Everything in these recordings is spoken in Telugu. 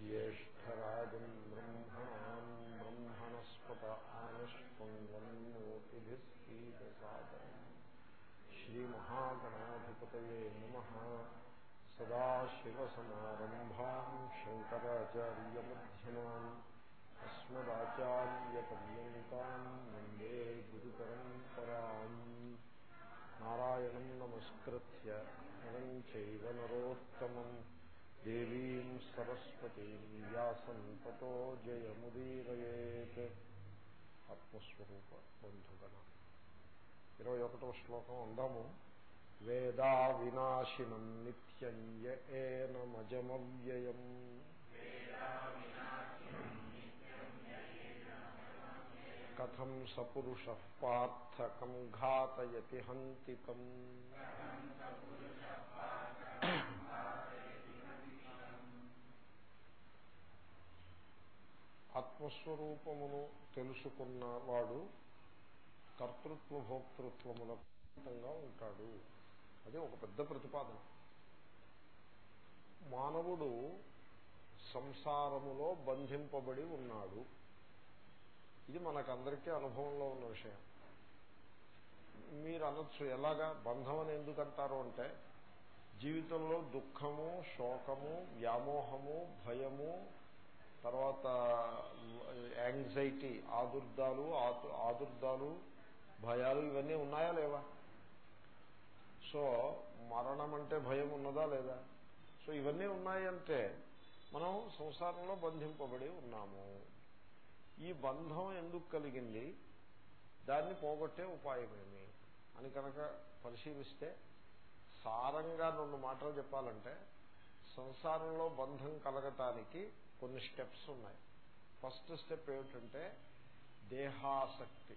ज्येष्ठराजम् ब्रह्मणाम् ब्रह्मणस्पत आनष्पङ्गम् नोतिभिः सीदसादरम् श्रीमहागणाधिपतये नमः सदाशिवसमारम्भाम् शङ्कराचार्यमध्यमान् अस्मदाचार्यपर्यन्ताम् वन्दे गुरुपरम्पराम् नारायणम् नमस्कृत्य नरम् चैव नरोत्तमम् దేవీం సరస్వతీం వ్యాసం తతో జయముదీరయేత్. ఆత్మస్వరూప బంధుగణ ఇరవై ఒకటో శ్లోకం అందాము. వేదా వినాశినం నిత్యం ఏనమజమవ్యయం కథం సపురుష పార్థకం ఘాతయతి హంతికం. ఆత్మస్వరూపమును తెలుసుకున్న వాడు కర్తృత్వ భోక్తృత్వములంగా ఉంటాడు. అది ఒక పెద్ద ప్రతిపాదన. మానవుడు సంసారములో బంధింపబడి ఉన్నాడు. ఇది మనకందరికీ అనుభవంలో ఉన్న విషయం. మీరు అనొచ్చు ఎలాగా? బంధం అని ఎందుకంటారు అంటే జీవితంలో దుఃఖము శోకము వ్యామోహము భయము తర్వాత యాంగ్జైటీ ఆదుర్దాలు ఆదుర్దాలు భయాలు ఇవన్నీ ఉన్నాయా లేవా? సో మరణం అంటే భయం ఉన్నదా లేదా? సో ఇవన్నీ ఉన్నాయంటే మనం సంసారంలో బంధింపబడి ఉన్నాము. ఈ బంధం ఎందుకు కలిగింది? దాన్ని పోగొట్టే ఉపాయమేమి అని కనుక పరిశీలిస్తే సారంగా రెండు మాటలు చెప్పాలంటే సంసారంలో బంధం కలగటానికి కొన్ని స్టెప్స్ ఉన్నాయి. ఫస్ట్ స్టెప్ ఏమిటంటే దేహాసక్తి.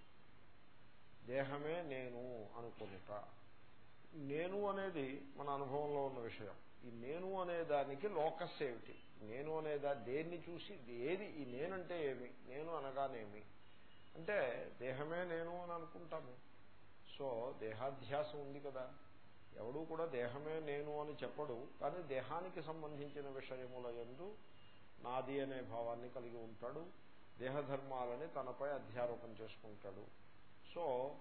దేహమే నేను అనుకుంటా. నేను అనేది మన అనుభవంలో ఉన్న విషయం. ఈ నేను అనే దానికి లోకస్ ఏమిటి? నేను అనేదా దేన్ని చూసి ఏది? ఈ నేనంటే ఏమి? నేను అనగానేమి? అంటే దేహమే నేను అని అనుకుంటాము. సో దేహాధ్యాసం ఉంది కదా. ఎవడూ కూడా దేహమే నేను అని చెప్పడు. కానీ దేహానికి సంబంధించిన విషయముల ఎందు నాది అనే భావాన్ని కలిగి ఉంటాడు. దేహధర్మాలని తనపై అధ్యారోపణ చేసుకుంటాడు. సో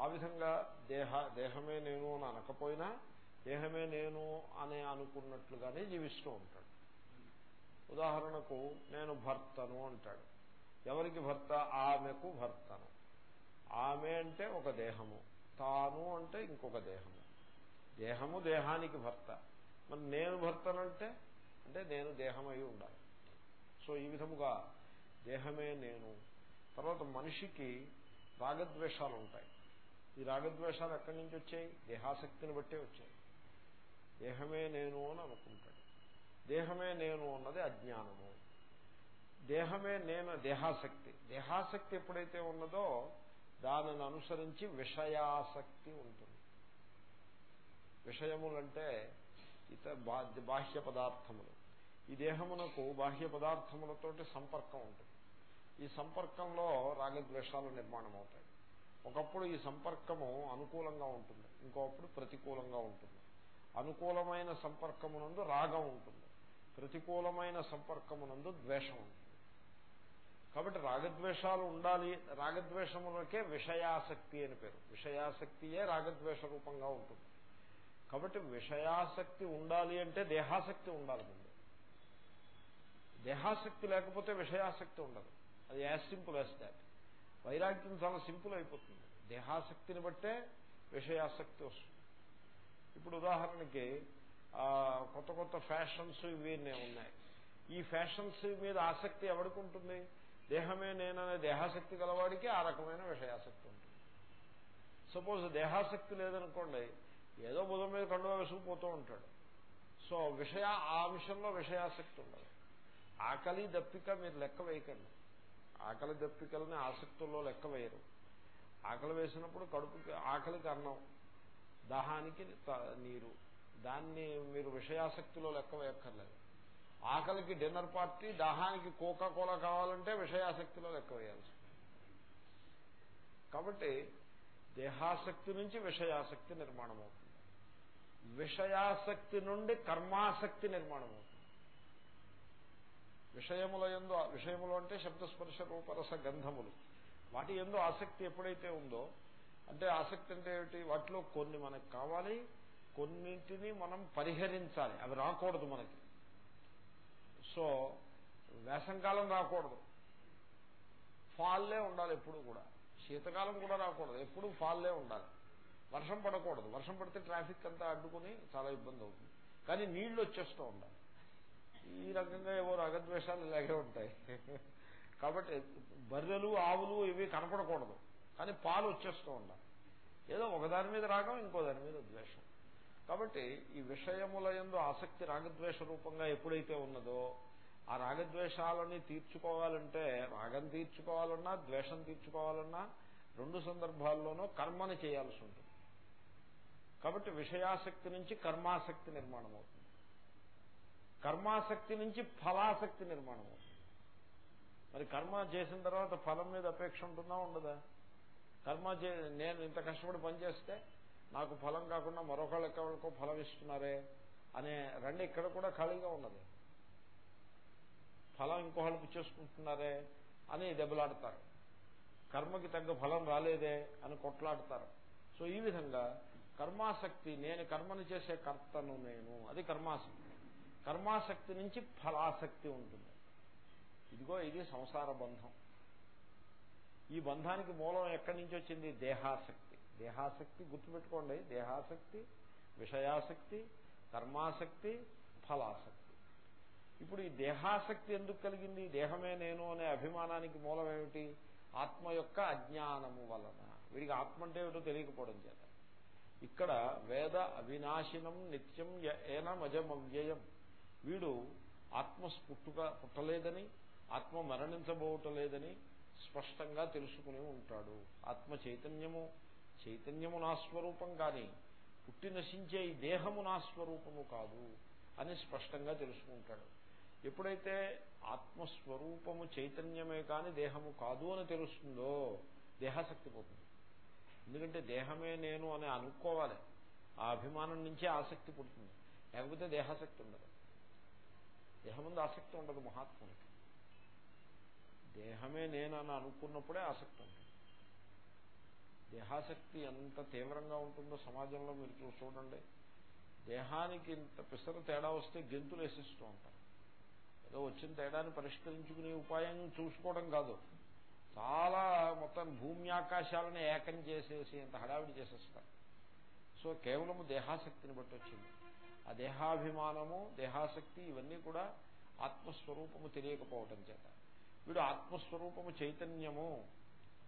ఆ విధంగా దేహ దేహమే నేను అని అనకపోయినా దేహమే నేను అనే అనుకున్నట్లుగానే జీవిస్తూ ఉంటాడు. ఉదాహరణకు నేను భర్తను అంటాడు. ఎవరికి భర్త? ఆమెకు భర్తను. ఆమె అంటే ఒక దేహము. తాను అంటే ఇంకొక దేహము. దేహము దేహానికి భర్త. మరి నేను భర్తనంటే? అంటే నేను దేహమై ఉండాలి. సో ఈ విధముగా దేహమే నేను. తర్వాత మనిషికి రాగద్వేషాలు ఉంటాయి ఈ రాగద్వేషాలు ఎక్కడి నుంచి వచ్చాయి? దేహాసక్తిని బట్టే వచ్చాయి. దేహమే నేను అని అనుకుంటాడు. దేహమే నేను అన్నది అజ్ఞానము. దేహమే నేను దేహాసక్తి దేహాసక్తి ఎప్పుడైతే ఉన్నదో దానిని అనుసరించి విషయాసక్తి ఉంటుంది. విషయములంటే ఇత బాహ్య పదార్థములు. ఈ దేహమునకు బాహ్య పదార్థములతోటి సంపర్కం ఉంటుంది. ఈ సంపర్కంలో రాగద్వేషాలు నిర్మాణం అవుతాయి ఒకప్పుడు ఈ సంపర్కము అనుకూలంగా ఉంటుంది. ఇంకొకప్పుడు ప్రతికూలంగా ఉంటుంది. అనుకూలమైన సంపర్కమునందు రాగం ఉంటుంది. ప్రతికూలమైన సంపర్కమునందు ద్వేషం ఉంటుంది. కాబట్టి రాగద్వేషాలు ఉండాలి. రాగద్వేషములకే విషయాసక్తి అని పేరు. విషయాసక్తియే రాగద్వేష రూపంగా ఉంటుంది. కాబట్టి విషయాసక్తి ఉండాలి అంటే దేహాసక్తి ఉండాలి. దేహాసక్తి లేకపోతే విషయాసక్తి ఉండదు. అది యాజ్ సింపుల్ యాజ్ దాట్. వైరాగ్యం చాలా సింపుల్ అయిపోతుంది. దేహాసక్తిని బట్టే విషయాసక్తి వస్తుంది. ఇప్పుడు ఉదాహరణకి కొత్త కొత్త ఫ్యాషన్స్ ఇవి ఉన్నాయి. ఈ ఫ్యాషన్స్ మీద ఆసక్తి ఎవరికి ఉంటుంది? దేహమే నేననే దేహాసక్తి గలవాడికి ఆ రకమైన విషయాసక్తి ఉంటుంది. సపోజ్ దేహాసక్తి లేదనుకోండి ఏదో బుధం మీద కండువా వేసుకుపోతూ ఉంటాడు. సో విషయ ఆ విషయంలో విషయాసక్తి ఉండదు. ఆకలి దప్పిక మీరు లెక్క వేయకండి. ఆకలి దప్పికలని ఆసక్తుల్లో లెక్క వేయరు. ఆకలి వేసినప్పుడు కడుపుకి ఆకలికి అన్నం దాహానికి నీరు. దాన్ని మీరు విషయాసక్తిలో లెక్క వేయక్కర్లేదు. ఆకలికి డిన్నర్ పార్టీ దాహానికి కోకా కోలా కావాలంటే విషయాసక్తిలో లెక్క వేయాల్సి కాబట్టి దేహాసక్తి నుంచి విషయాసక్తి నిర్మాణం అవుతుంది విషయాసక్తి నుండి కర్మాసక్తి నిర్మాణం అవుతుంది విషయముల ఎందు విషయములు అంటే శబ్దస్పర్శ రూపరస గంధములు. వాటి ఎందు ఆసక్తి ఎప్పుడైతే ఉందో అంటే ఆసక్తి అంటే ఏమిటి? వాటిలో కొన్ని మనకు కావాలి కొన్నింటిని మనం పరిహరించాలి. అవి రాకూడదు మనకి. సో వేసంకాలం రాకూడదు. ఫాల్లే ఉండాలి ఎప్పుడు కూడా. శీతకాలం కూడా రాకూడదు. ఎప్పుడు ఫాల్లే ఉండాలి. వర్షం పడకూడదు. వర్షం పడితే ట్రాఫిక్ అంతా అడ్డుకుని చాలా ఇబ్బంది అవుతుంది. కానీ నీళ్ళు వచ్చేస్తూ ఉండాలి. ఈ రకంగా ఏవో రాగద్వేషాలు ఇలాగే ఉంటాయి. కాబట్టి బర్రెలు ఆవులు ఇవి కనపడకూడదు. కానీ పాలు వచ్చేస్తూ ఉండాలి. ఏదో ఒకదాని మీద రాగం ఇంకో దాని మీద ద్వేషం. కాబట్టి ఈ విషయముల ఎందు ఆసక్తి రాగద్వేష రూపంగా ఎప్పుడైతే ఉన్నదో ఆ రాగద్వేషాలని తీర్చుకోవాలంటే రాగం తీర్చుకోవాలన్నా ద్వేషం తీర్చుకోవాలన్నా రెండు సందర్భాల్లోనూ కర్మని చేయాల్సి ఉంటుంది. కాబట్టి విషయాసక్తి నుంచి కర్మాసక్తి నిర్మాణం అవుతుంది కర్మాసక్తి నుంచి ఫలాసక్తి నిర్మాణం మరి కర్మ చేసిన తర్వాత ఫలం మీద అపేక్ష ఉంటుందా ఉండదా? కర్మ నేను ఇంత కష్టపడి పనిచేస్తే నాకు ఫలం కాకుండా మరొకళ్ళకెవరికో ఫలం ఇస్తున్నారే అనే రెండు ఇక్కడ కూడా ఖాళీగా ఉన్నది. ఫలం ఇంకోహళ్ళకి చేసుకుంటున్నారే అని దెబ్బలాడతారు. కర్మకి తగ్గ ఫలం రాలేదే అని కొట్లాడతారు. సో ఈ విధంగా కర్మాసక్తి నేను కర్మను చేసే కర్తను నేను. అది కర్మాసక్తి. కర్మాసక్తి నుంచి ఫలాసక్తి ఉంటుంది. ఇదిగో ఇది సంసార బంధం. ఈ బంధానికి మూలం ఎక్కడి నుంచి వచ్చింది? దేహాసక్తి. దేహాసక్తి గుర్తుపెట్టుకోండి. దేహాసక్తి విషయాసక్తి కర్మాసక్తి ఫలాసక్తి. ఇప్పుడు ఈ దేహాసక్తి ఎందుకు కలిగింది? దేహమే నేను అనే అభిమానానికి మూలం ఏమిటి? ఆత్మ యొక్క అజ్ఞానము వలన. వీడికి ఆత్మ అంటే ఏమిటో తెలియకపోవడం చేత. ఇక్కడ వేద అవినాశినం నిత్యం ఏనమజమవ్యయం వీడు ఆత్మ పుట్టుక పుట్టలేదని ఆత్మ మరణించబోవటలేదని స్పష్టంగా తెలుసుకుని ఉంటాడు. ఆత్మ చైతన్యము చైతన్యము నా స్వరూపం కానీ పుట్టి నశించే ఈ దేహము నా స్వరూపము కాదు అని స్పష్టంగా తెలుసుకుంటాడు. ఎప్పుడైతే ఆత్మస్వరూపము చైతన్యమే కాని దేహము కాదు అని తెలుస్తుందో దేహాసక్తి పోతుంది. ఎందుకంటే దేహమే నేను అని అనుకోవాలి. ఆ అభిమానం నుంచే ఆసక్తి పుడుతుంది. లేకపోతే దేహాసక్తి ఉండదు. దేహం ముందు ఆసక్తి ఉండదు మహాత్మునికి. దేహమే నేనని అనుకున్నప్పుడే ఆసక్తి ఉంటుంది దేహాసక్తి ఎంత తీవ్రంగా ఉంటుందో సమాజంలో మీరు చూడండి. దేహానికి ఇంత పిసర తేడా వస్తే గెంతులు వేసిస్తూ ఉంటారు. ఏదో వచ్చిన తేడాన్ని పరిష్కరించుకునే ఉపాయం చూసుకోవడం కాదు. చాలా మొత్తం భూమి ఆకాశాలను ఏకం చేసేసి ఇంత హడావిడి చేసేస్తారు. సో కేవలము దేహాసక్తిని బట్టి వచ్చింది. ఆ దేహాభిమానము దేహాసక్తి ఇవన్నీ కూడా ఆత్మస్వరూపము తెలియకపోవటం చేత. వీడు ఆత్మస్వరూపము చైతన్యము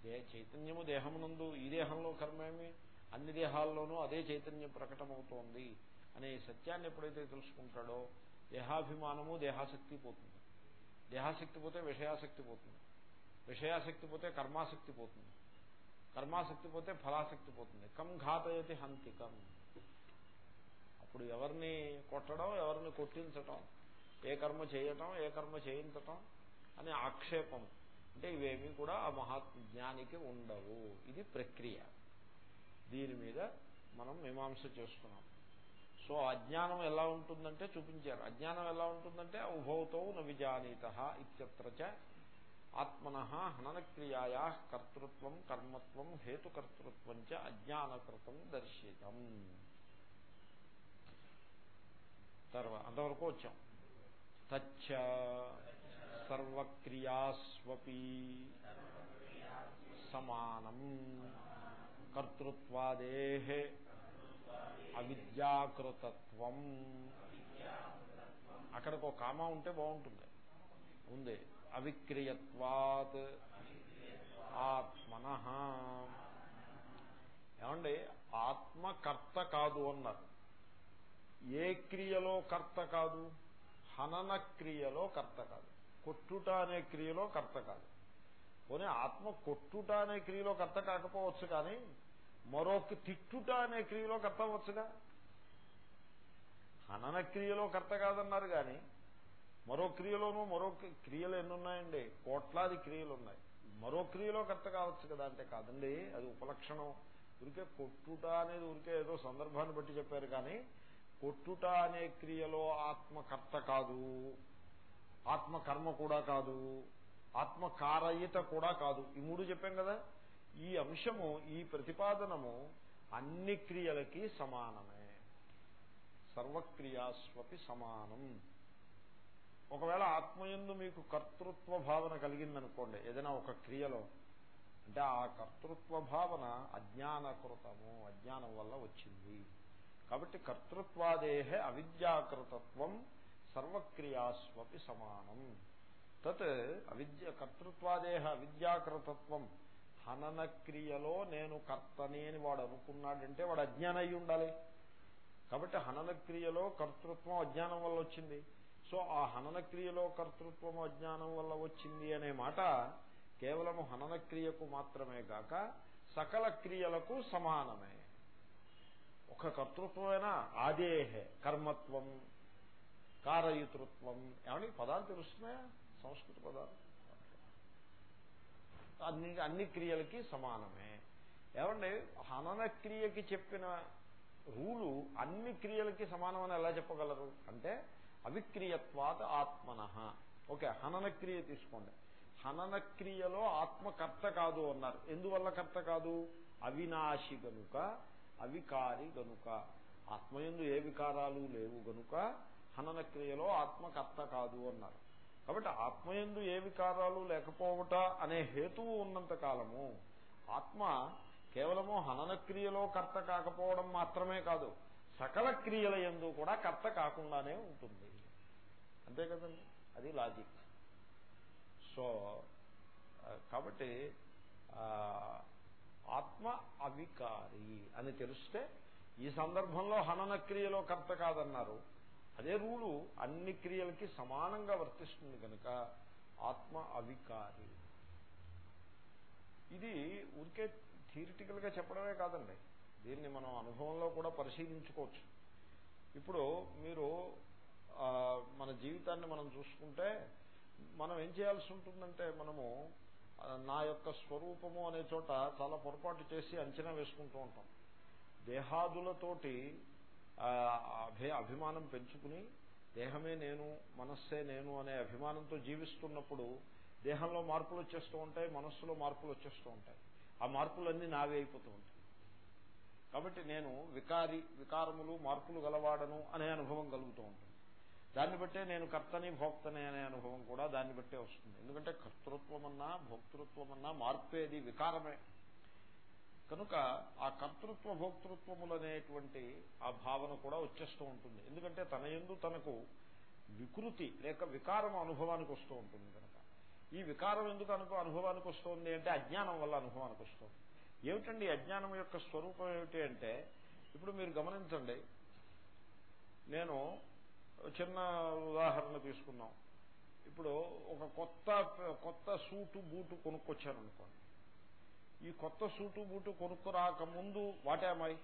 దే చైతన్యము దేహమునందు ఈ దేహంలో కర్మేమి? అన్ని దేహాల్లోనూ అదే చైతన్యం ప్రకటమవుతోంది అనే సత్యాన్ని ఎప్పుడైతే తెలుసుకుంటాడో దేహాభిమానము దేహాసక్తి పోతుంది. దేహాసక్తి పోతే విషయాసక్తి పోతుంది. విషయాసక్తి పోతే కర్మాసక్తి పోతుంది. కర్మాసక్తి పోతే ఫలాసక్తి పోతుంది. కం ఘాతయతి హంతికం. అప్పుడు ఎవరిని కొట్టడం ఎవరిని కొట్టించటం ఏ కర్మ చేయటం ఏ కర్మ చేయించటం అనే ఆక్షేపం. అంటే ఇవేమీ కూడా ఆ మహాజ్ఞానికి ఉండవు. ఇది ప్రక్రియ. దీని మీద మనం మీమాంస చేసుకున్నాం. సో అజ్ఞానం ఎలా ఉంటుందంటే చూపించారు. అజ్ఞానం ఎలా ఉంటుందంటే ఉభవతో నవిజానీత విజానీత ఆత్మన హననక్రియాయా కర్తృత్వం కర్మత్వం హేతుకర్తృత్వం చ అజ్ఞానకృతం దర్శితం. తర్వాత అంతవరకు వచ్చాం. తచ్చ సర్వక్రియాస్వపి సమానం. కర్తృత్వాదే అవిద్యాకృతత్వం. అక్కడికి ఒక కామా ఉంటే బాగుంటుంది. ఉంది అవిక్రియత్వాత్ ఆత్మన. ఏమండి? ఆత్మకర్త కాదు అన్నారు. ఏ క్రియలో కర్త కాదు హనన క్రియలో కర్త కాదు. కొట్టుట అనే క్రియలో కర్త కాదు. పోనీ ఆత్మ కొట్టుట అనే క్రియలో కర్త కాకపోవచ్చు కానీ మరొక తిట్టుట అనే క్రియలో కర్త అవ్వచ్చుగా? హనన క్రియలో కర్త కాదన్నారు కానీ మరో క్రియలోనూ మరో క్రియలు ఎన్నున్నాయండి? కోట్లాది క్రియలు ఉన్నాయి. మరో క్రియలో కర్త కావచ్చు కదా అంటే కాదండి అది ఉపలక్షణం. ఊరికే కొట్టుట అనేది ఊరికే ఏదో సందర్భాన్ని బట్టి చెప్పారు కానీ కొట్టుట అనే క్రియలో ఆత్మకర్త కాదు. ఆత్మకర్మ కూడా కాదు. ఆత్మకారయిత కూడా కాదు. ఈ మూడు చెప్పాం కదా? ఈ అంశము ఈ ప్రతిపాదనము అన్ని క్రియలకి సమానమే. సర్వక్రియాస్వపి సమానం. ఒకవేళ ఆత్మయందు మీకు కర్తృత్వ భావన కలిగిందనుకోండి ఏదైనా ఒక క్రియలో అంటే ఆ కర్తృత్వ భావన అజ్ఞానకృతము అజ్ఞానం వల్ల వచ్చింది. కాబట్టి కర్తృత్వాదేహే అవిద్యాకృతత్వం సర్వక్రియాస్వపి సమానం. తత్ అవిద్య కర్తృత్వాదేహ అవిద్యాకృతత్వం హనన క్రియలో నేను కర్తని అని వాడు అనుకున్నాడంటే వాడు అజ్ఞానం అయి ఉండాలి. కాబట్టి హనన క్రియలో కర్తృత్వం అజ్ఞానం వల్ల వచ్చింది. సో ఆ హనన క్రియలో కర్తృత్వం అజ్ఞానం వల్ల వచ్చింది అనే మాట కేవలము హనన క్రియకు మాత్రమే గాక సకల క్రియలకు సమానమే. ఒక కర్తృత్వమైనా? ఆదేహే కర్మత్వం కారయితృత్వం. ఏమని పదాలు తెలుస్తున్నాయా? సంస్కృత పదాలు. అన్ని అన్ని క్రియలకి సమానమే. ఏమండి హనన క్రియకి చెప్పిన రూలు అన్ని క్రియలకి సమానమని ఎలా చెప్పగలరు? అంటే అవిక్రియత్వాత ఆత్మన. ఓకే హనన క్రియ తీసుకోండి. హనన క్రియలో ఆత్మకర్త కాదు అన్నారు. ఎందువల్ల కర్త కాదు? అవినాశి గనుక అవికారి గనుక. ఆత్మయందు ఏ వికారాలు లేవు గనుక హనన క్రియలో ఆత్మకర్త కాదు అన్నారు. కాబట్టి ఆత్మయందు ఏ వికారాలు లేకపోవట అనే హేతువు ఉన్నంత కాలము ఆత్మ కేవలము హనన క్రియలో కర్త కాకపోవడం మాత్రమే కాదు సకల క్రియల ఎందు కూడా కర్త కాకుండానే ఉంటుంది. అంతే కదండి? అది లాజిక్. సో కాబట్టి ఆత్మ అవికారి అని తెలిస్తే ఈ సందర్భంలో హనన క్రియలో కర్త కాదన్నారు. అదే రూలు అన్ని క్రియలకి సమానంగా వర్తిస్తుంది కనుక ఆత్మ అవికారి. ఇది ఊరికే థియరిటికల్గా చెప్పడమే కాదండి. దీన్ని మనం అనుభవంలో కూడా పరిశీలించుకోవచ్చు. ఇప్పుడు మీరు మన జీవితాన్ని మనం చూసుకుంటే మనం ఏం చేయాల్సి ఉంటుందంటే మనము నా యొక్క స్వరూపము అనే చోట చాలా పొరపాటు చేసి అంచనా వేసుకుంటూ ఉంటాం. దేహాదులతోటి అభిమానం పెంచుకుని దేహమే నేను మనస్సే నేను అనే అభిమానంతో జీవిస్తున్నప్పుడు దేహంలో మార్పులు వచ్చేస్తూ ఉంటాయి మనస్సులో మార్పులు వచ్చేస్తూ ఉంటాయి. ఆ మార్పులన్నీ నావే అయిపోతూ ఉంటాయి. కాబట్టి నేను వికారి వికారములు మార్పులు గలవాడను అనే అనుభవం కలుగుతూ ఉంటుంది. దాన్ని బట్టే నేను కర్తని భోక్తని అనే అనుభవం కూడా దాన్ని బట్టే వస్తుంది. ఎందుకంటే కర్తృత్వం అన్నా భోక్తృత్వం అన్నా మార్పేది వికారమే. కనుక ఆ కర్తృత్వ భోక్తృత్వములనేటువంటి ఆ భావన కూడా వచ్చేస్తూ ఉంటుంది. ఎందుకంటే తన ఎందు తనకు వికృతి లేక వికారం అనుభవానికి వస్తూ ఉంటుంది కనుక. ఈ వికారం ఎందుకు అనుకో అనుభవానికి వస్తుంది అంటే అజ్ఞానం వల్ల అనుభవానికి వస్తుంది. ఏమిటండి అజ్ఞానం యొక్క స్వరూపం ఏమిటి అంటే ఇప్పుడు మీరు గమనించండి. నేను చిన్న ఉదాహరణ తీసుకున్నాం ఇప్పుడు ఒక కొత్త కొత్త సూటు బూటు కొనుక్కొచ్చారనుకోండి. ఈ కొత్త సూటు బూటు కొనుక్కురాక ముందు వాటేమాయి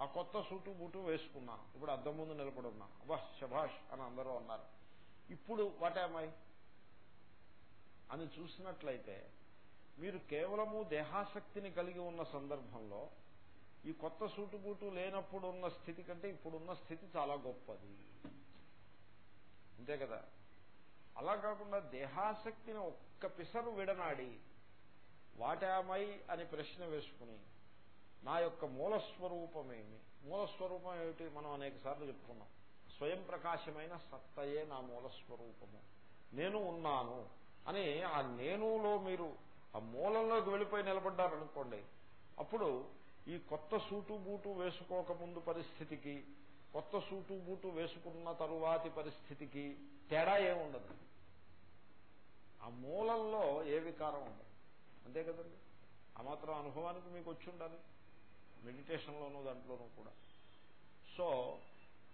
ఆ కొత్త సూటు బూటు వేసుకున్నాను. ఇప్పుడు అద్దం ముందు నిలబడి అబ్బా శభాష్ అని అందరూ అన్నారు. ఇప్పుడు వాటేమై అని చూసినట్లయితే మీరు కేవలము దేహాసక్తిని కలిగి ఉన్న సందర్భంలో ఈ కొత్త సూటుబూటు లేనప్పుడు ఉన్న స్థితి కంటే ఇప్పుడున్న స్థితి చాలా గొప్పది. అంతే కదా? అలా కాకుండా దేహాసక్తిని ఒక్క పిసరు విడనాడి వాటామై అని ప్రశ్న వేసుకుని నా యొక్క మూలస్వరూపమేమి? మూలస్వరూపం ఏమిటి? మనం అనేక సార్లు చెప్పుకున్నాం. స్వయం ప్రకాశమైన సత్తయే నా మూలస్వరూపము. నేను ఉన్నాను అని ఆ నేనులో మీరు ఆ మూలంలోకి వెళ్ళిపోయి నిలబడ్డారనుకోండి అప్పుడు ఈ కొత్త సూటు బూటు వేసుకోకముందు పరిస్థితికి కొత్త సూటు బూటు వేసుకున్న తరువాతి పరిస్థితికి తేడా ఏముండదు. ఆ మూలంలో ఏ వికారం ఉండదు. అంతే కదండి? ఆ మాత్రం అనుభవానికి మీకు వచ్చి ఉండాలి. మెడిటేషన్లోనూ దాంట్లోనూ కూడా. సో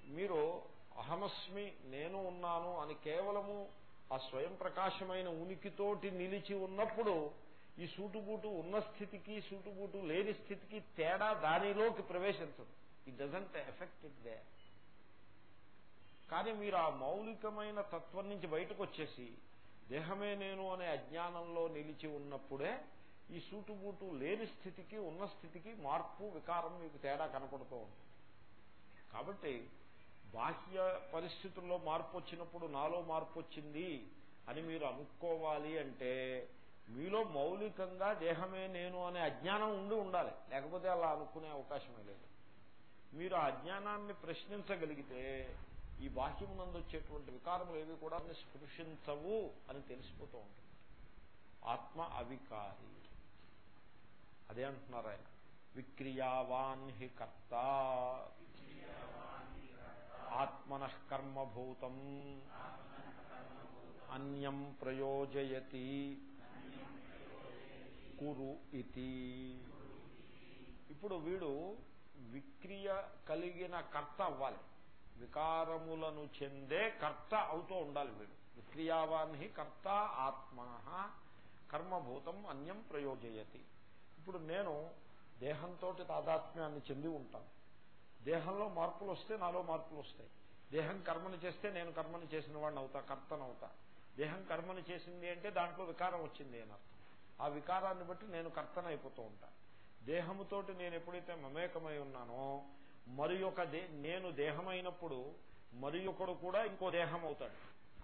మీరు అహమస్మి నేను ఉన్నాను అని కేవలము ఆ స్వయం ప్రకాశమైన ఉనికితోటి నిలిచి ఉన్నప్పుడు ఈ సూటుబూటు ఉన్న స్థితికి సూటుబూటు లేని స్థితికి తేడా దానిలోకి ప్రవేశించదు. It doesn't affect it they కానీ మీరు ఆ మౌలికమైన తత్వం నుంచి బయటకు వచ్చేసి దేహమే నేను అనే అజ్ఞానంలో నిలిచి ఉన్నప్పుడే ఈ సూటుబూటు లేని స్థితికి ఉన్న స్థితికి మార్పు వికారం మీకు తేడా కనపడుతూ ఉంటుంది. కాబట్టి బాహ్య పరిస్థితుల్లో మార్పు వచ్చినప్పుడు నాలో మార్పు వచ్చింది అని మీరు అనుకోవాలి అంటే మీలో మౌలికంగా దేహమే నేను అనే అజ్ఞానం ఉండి ఉండాలి. లేకపోతే అలా అనుకునే అవకాశమే లేదు. మీరు ఆ అజ్ఞానాన్ని ప్రశ్నించగలిగితే ఈ బాహ్యమునందు వచ్చేటువంటి వికారములు ఏవి కూడా స్పృశించవు అని తెలిసిపోతూ ఉంటుంది. ఆత్మ అవికారి. అదే అంటున్నారు ఆయన. విక్రియావాన్ హి కర్త. ఆత్మన కర్మభూతం అన్యం ప్రయోజయతి. కురు ఇది ఇప్పుడు వీడు విక్రియ కలిగిన కర్త అవ్వాలి. వికారములను చెందే కర్త అవుతూ ఉండాలి వీడు. విక్రియావాన్ని కర్త ఆత్మ కర్మభూతం అన్యం ప్రయోజయతి. ఇప్పుడు నేను దేహంతో తాదాత్మ్యాన్ని చెంది ఉంటాను. దేహంలో మార్పులు వస్తే నాలో మార్పులు వస్తాయి. దేహం కర్మను చేస్తే నేను కర్మను చేసిన వాడిని అవుతా కర్తనవుతా దేహం కర్మను చేసింది అంటే దాంట్లో వికారం వచ్చింది అని అర్థం. ఆ వికారాన్ని బట్టి నేను కర్తనైపోతూ ఉంటాను దేహముతోటి నేను ఎప్పుడైతే మమేకమై ఉన్నానో మరి ఒక నేను దేహమైనప్పుడు మరి ఒకడు కూడా ఇంకో దేహం అవుతాడు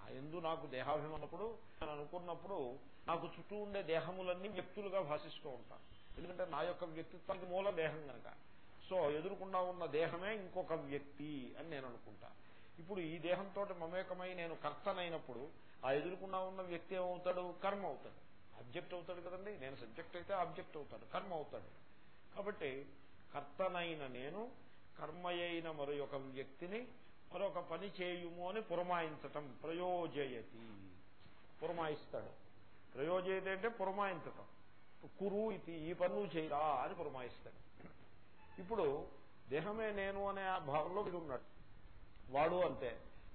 ఆ ఎందు నాకు దేహాభిమన్నప్పుడు నేను అనుకున్నప్పుడు నాకు చుట్టూ ఉండే దేహములన్నీ వ్యక్తులుగా భాషిస్తూ ఉంటాను ఎందుకంటే నా యొక్క వ్యక్తిత్వానికి మూల దేహం కనుక సో ఎదురుకుండా ఉన్న దేహమే ఇంకొక వ్యక్తి అని నేను అనుకుంటా. ఇప్పుడు ఈ దేహంతో మమేకమై నేను కర్తనైనప్పుడు ఆ ఎదురుకుండా ఉన్న వ్యక్తి ఏమవుతాడు? కర్మ అవుతాడు. అబ్జెక్ట్ అవుతాడు కదండి. నేను సబ్జెక్ట్ అయితే ఆబ్జెక్ట్ అవుతాడు కర్మ అవుతాడు. కాబట్టి కర్తనైన నేను కర్మయైన మరొక వ్యక్తిని మరొక పని చేయుము అని పురమాయించటం ప్రయోజయతి. పురమాయిస్తాడు. ప్రయోజయతి అంటే పురమాయించటం. కురు ఇది ఈ పనులు చేయరా అని పురమాయిస్తాడు. ఇప్పుడు దేహమే నేను అనే ఆ భావంలో వీడు ఉన్నాడు. వాడు అంతే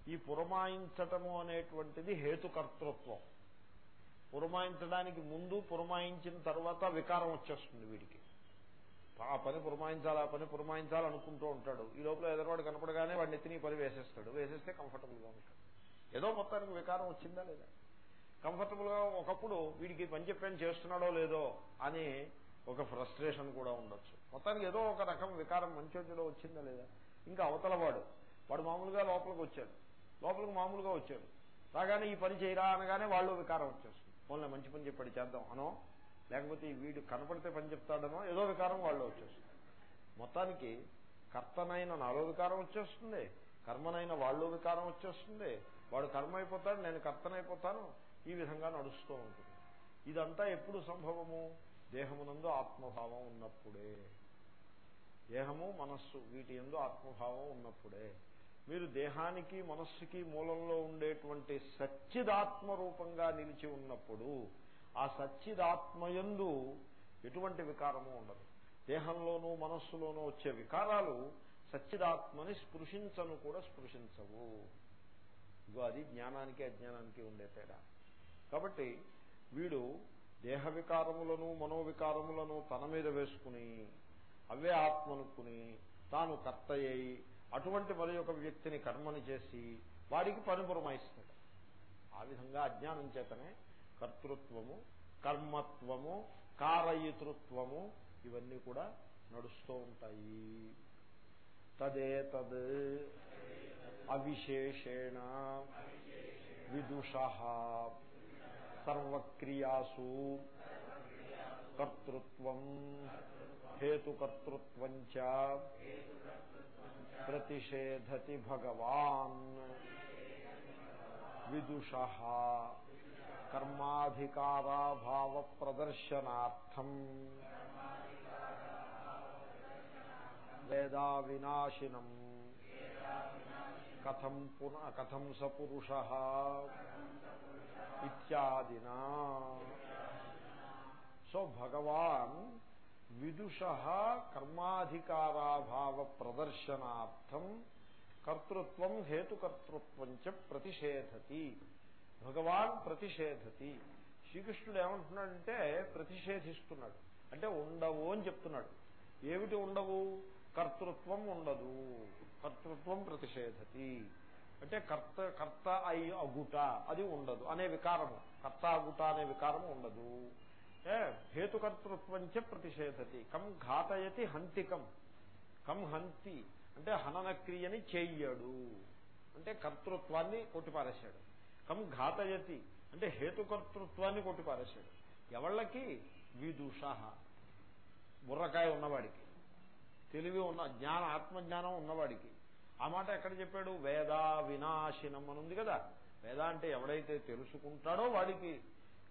ఈ పురమాయించటము అనేటువంటిది హేతుకర్తృత్వం. పురమాయించడానికి ముందు పురమాయించిన తర్వాత వికారం వచ్చేస్తుంది వీడికి. ఆ పని పురమాయించాలి ఆ పని పురమాయించాలి అనుకుంటూ ఉంటాడు. ఈ లోపల ఎదరవాడు కనపడగానే వాడిని ఎత్తిని పని వేసేస్తాడు. వేసేస్తే కంఫర్టబుల్గా ఉంటాడు. ఏదో మొత్తానికి వికారం వచ్చిందా లేదా? కంఫర్టబుల్గా ఒకప్పుడు వీడికి పని చెప్పాను చేస్తున్నాడో లేదో అని ఒక ఫ్రస్ట్రేషన్ కూడా ఉండొచ్చు. మొత్తానికి ఏదో ఒక రకం వికారం మంచోటిలో వచ్చిందా లేదా? ఇంకా అవతల వాడు వాడు మామూలుగా లోపలికి వచ్చాడు. లోపలికి మామూలుగా వచ్చాడు. రాగానే ఈ పని చేయరా అనగానే వాళ్ళు వికారం వచ్చేస్తుంది పోన్లే మంచి పని చెప్పాడు చేద్దాం అనో లేకపోతే వీడు కనపడితే పని చెప్తాడనో ఏదో వికారం వాళ్ళు వచ్చేస్తుంది. మొత్తానికి కర్తనైన నాలో వికారం వచ్చేస్తుంది కర్మనైన వాళ్ళు వికారం వచ్చేస్తుంది. వాడు కర్మ అయిపోతాడు నేను కర్తనైపోతాను ఈ విధంగా నడుస్తూ ఉంటుంది. ఇదంతా ఎప్పుడు సంభవము? దేహమునందు ఆత్మభావం ఉన్నప్పుడే. దేహము మనస్సు వీటి ఎందు ఆత్మభావం ఉన్నప్పుడే. మీరు దేహానికి మనస్సుకి మూలంలో ఉండేటువంటి సచ్చిదాత్మ రూపంగా నిలిచి ఉన్నప్పుడు ఆ సచ్చిదాత్మయందు ఎటువంటి వికారము ఉండదు. దేహంలోనూ మనస్సులోనూ వచ్చే వికారాలు సచ్చిదాత్మని స్పృశించను కూడా స్పృశించవు. ఇగో అది జ్ఞానానికి అజ్ఞానానికి ఉండే తేడా. కాబట్టి వీడు దేహ వికారములను మనోవికారములను తన మీద వేసుకుని అవే ఆత్మనుకుని తాను కర్తయ్యి అటువంటి మరి యొక్క వ్యక్తిని కర్మని చేసి వాడికి పని పురమాయిస్తాడు ఆ విధంగా అజ్ఞానం చేతనే కర్తృత్వము కర్మత్వము కారయితృత్వము ఇవన్నీ కూడా నడుస్తూ ఉంటాయి. తదేతద్ అవిశేషేణ విదుష సర్వక్రియాసు కర్తృత్వం హేతుకర్తృత్వం చ ప్రతిషేధతి భగవాన్. విదుష. కర్మాధికారాభావ ప్రదర్శనార్థం వేదా వినాశినం కథం పున కథం సపురుష ఇత్యాదినా. సో భగవాన్ విదుష కర్మాధికారాభావ ప్రదర్శనార్థం కర్తృత్వం హేతుకర్తృత్వం చ ప్రతిషేధతి. భగవాన్ ప్రతిషేధతి. శ్రీకృష్ణుడు ఏమంటున్నాడంటే ప్రతిషేధిస్తున్నాడు. అంటే ఉండవు అని చెప్తున్నాడు. ఏమిటి ఉండవు? కర్తృత్వం ఉండదు. కర్తృత్వం ప్రతిషేధతి. అంటే కర్త కర్త అయి అగుట అది ఉండదు. అనే వికారము. కర్త అగుట అనే వికారము ఉండదు. హేతుకర్తృత్వం చ ప్రతిషేధతి. కం ఘాతయతి హంతికం. కం హంతి అంటే హనన క్రియని చెయ్యడు. అంటే కర్తృత్వాన్ని కొట్టిపారేశాడు. కం ఘాతయతి అంటే హేతుకర్తృత్వాన్ని కొట్టిపారేశాడు. ఎవళ్ళకి? విదూష. బుర్రకాయ ఉన్నవాడికి. తెలివి ఉన్న జ్ఞాన ఆత్మజ్ఞానం ఉన్నవాడికి. ఆ మాట ఎక్కడ చెప్పాడు? వేదా వినాశినం అని ఉంది కదా. వేద అంటే ఎవడైతే తెలుసుకుంటాడో వాడికి.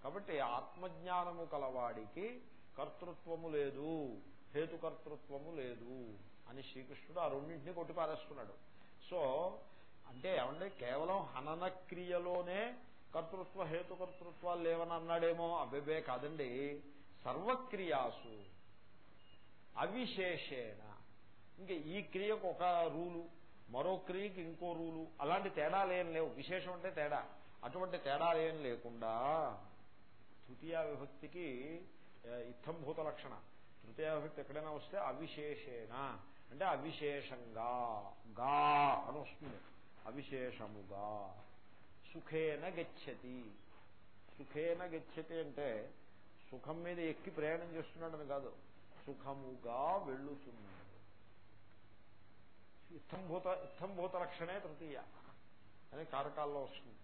కాబట్టి ఆత్మజ్ఞానము కలవాడికి కర్తృత్వము లేదు హేతుకర్తృత్వము లేదు అని శ్రీకృష్ణుడు ఆ రెండింటినీ కొట్టిపారేస్తున్నాడు. సో అంటే ఏమంటే కేవలం హనన క్రియలోనే కర్తృత్వ హేతుకర్తృత్వాలు లేవని అన్నాడేమో? అబ్బెబే కాదండి. సర్వక్రియాసు అవిశేషేణ. ఇంకా ఈ క్రియకు ఒక రూలు మరో క్రియకి ఇంకో రూలు అలాంటి తేడాలేం లేవు. విశేషం అంటే తేడా. అటువంటి తేడాలేం లేకుండా తృతీయ విభక్తికి ఇత్తంభూత లక్షణ. తృతీయ విభక్తి ఎక్కడైనా వస్తే అవిశేషేణ అంటే అవిశేషంగా గా అని వస్తుంది. అవిశేషముగా. సుఖేన గచ్చతి. సుఖేన గచ్చతి అంటే సుఖం మీద ఎక్కి ప్రయాణం చేస్తున్నాడని కాదు. సుఖముగా వెళ్ళుతున్నాడు ఇత్తంభూత ఇత్తంభూత లక్షణే తృతీయ. అని కారకాల్లో వస్తుంది.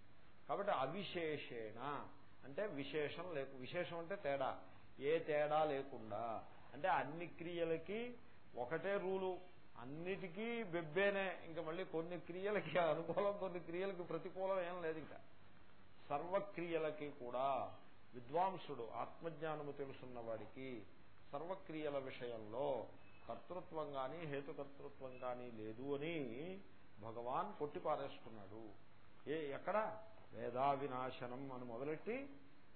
కాబట్టి అవిశేషేణ అంటే విశేషం లేకు విశేషం అంటే తేడా. ఏ తేడా లేకుండా. అంటే అన్ని క్రియలకి ఒకటే రూలు. అన్నిటికీ బెబ్బేనే ఇంకా మళ్ళీ కొన్ని క్రియలకి అనుకూలం కొన్ని క్రియలకి ప్రతికూలం ఏం లేదు ఇంకా. సర్వక్రియలకి కూడా విద్వాంసుడు ఆత్మజ్ఞానము తెలుసున్న వాడికి సర్వక్రియల విషయంలో కర్తృత్వం కానీ హేతుకర్తృత్వం కానీ లేదు అని భగవాన్ కొట్టిపారేస్తున్నాడు. ఏ ఎక్కడ? వేదా వినాశనం అని మొదలెట్టి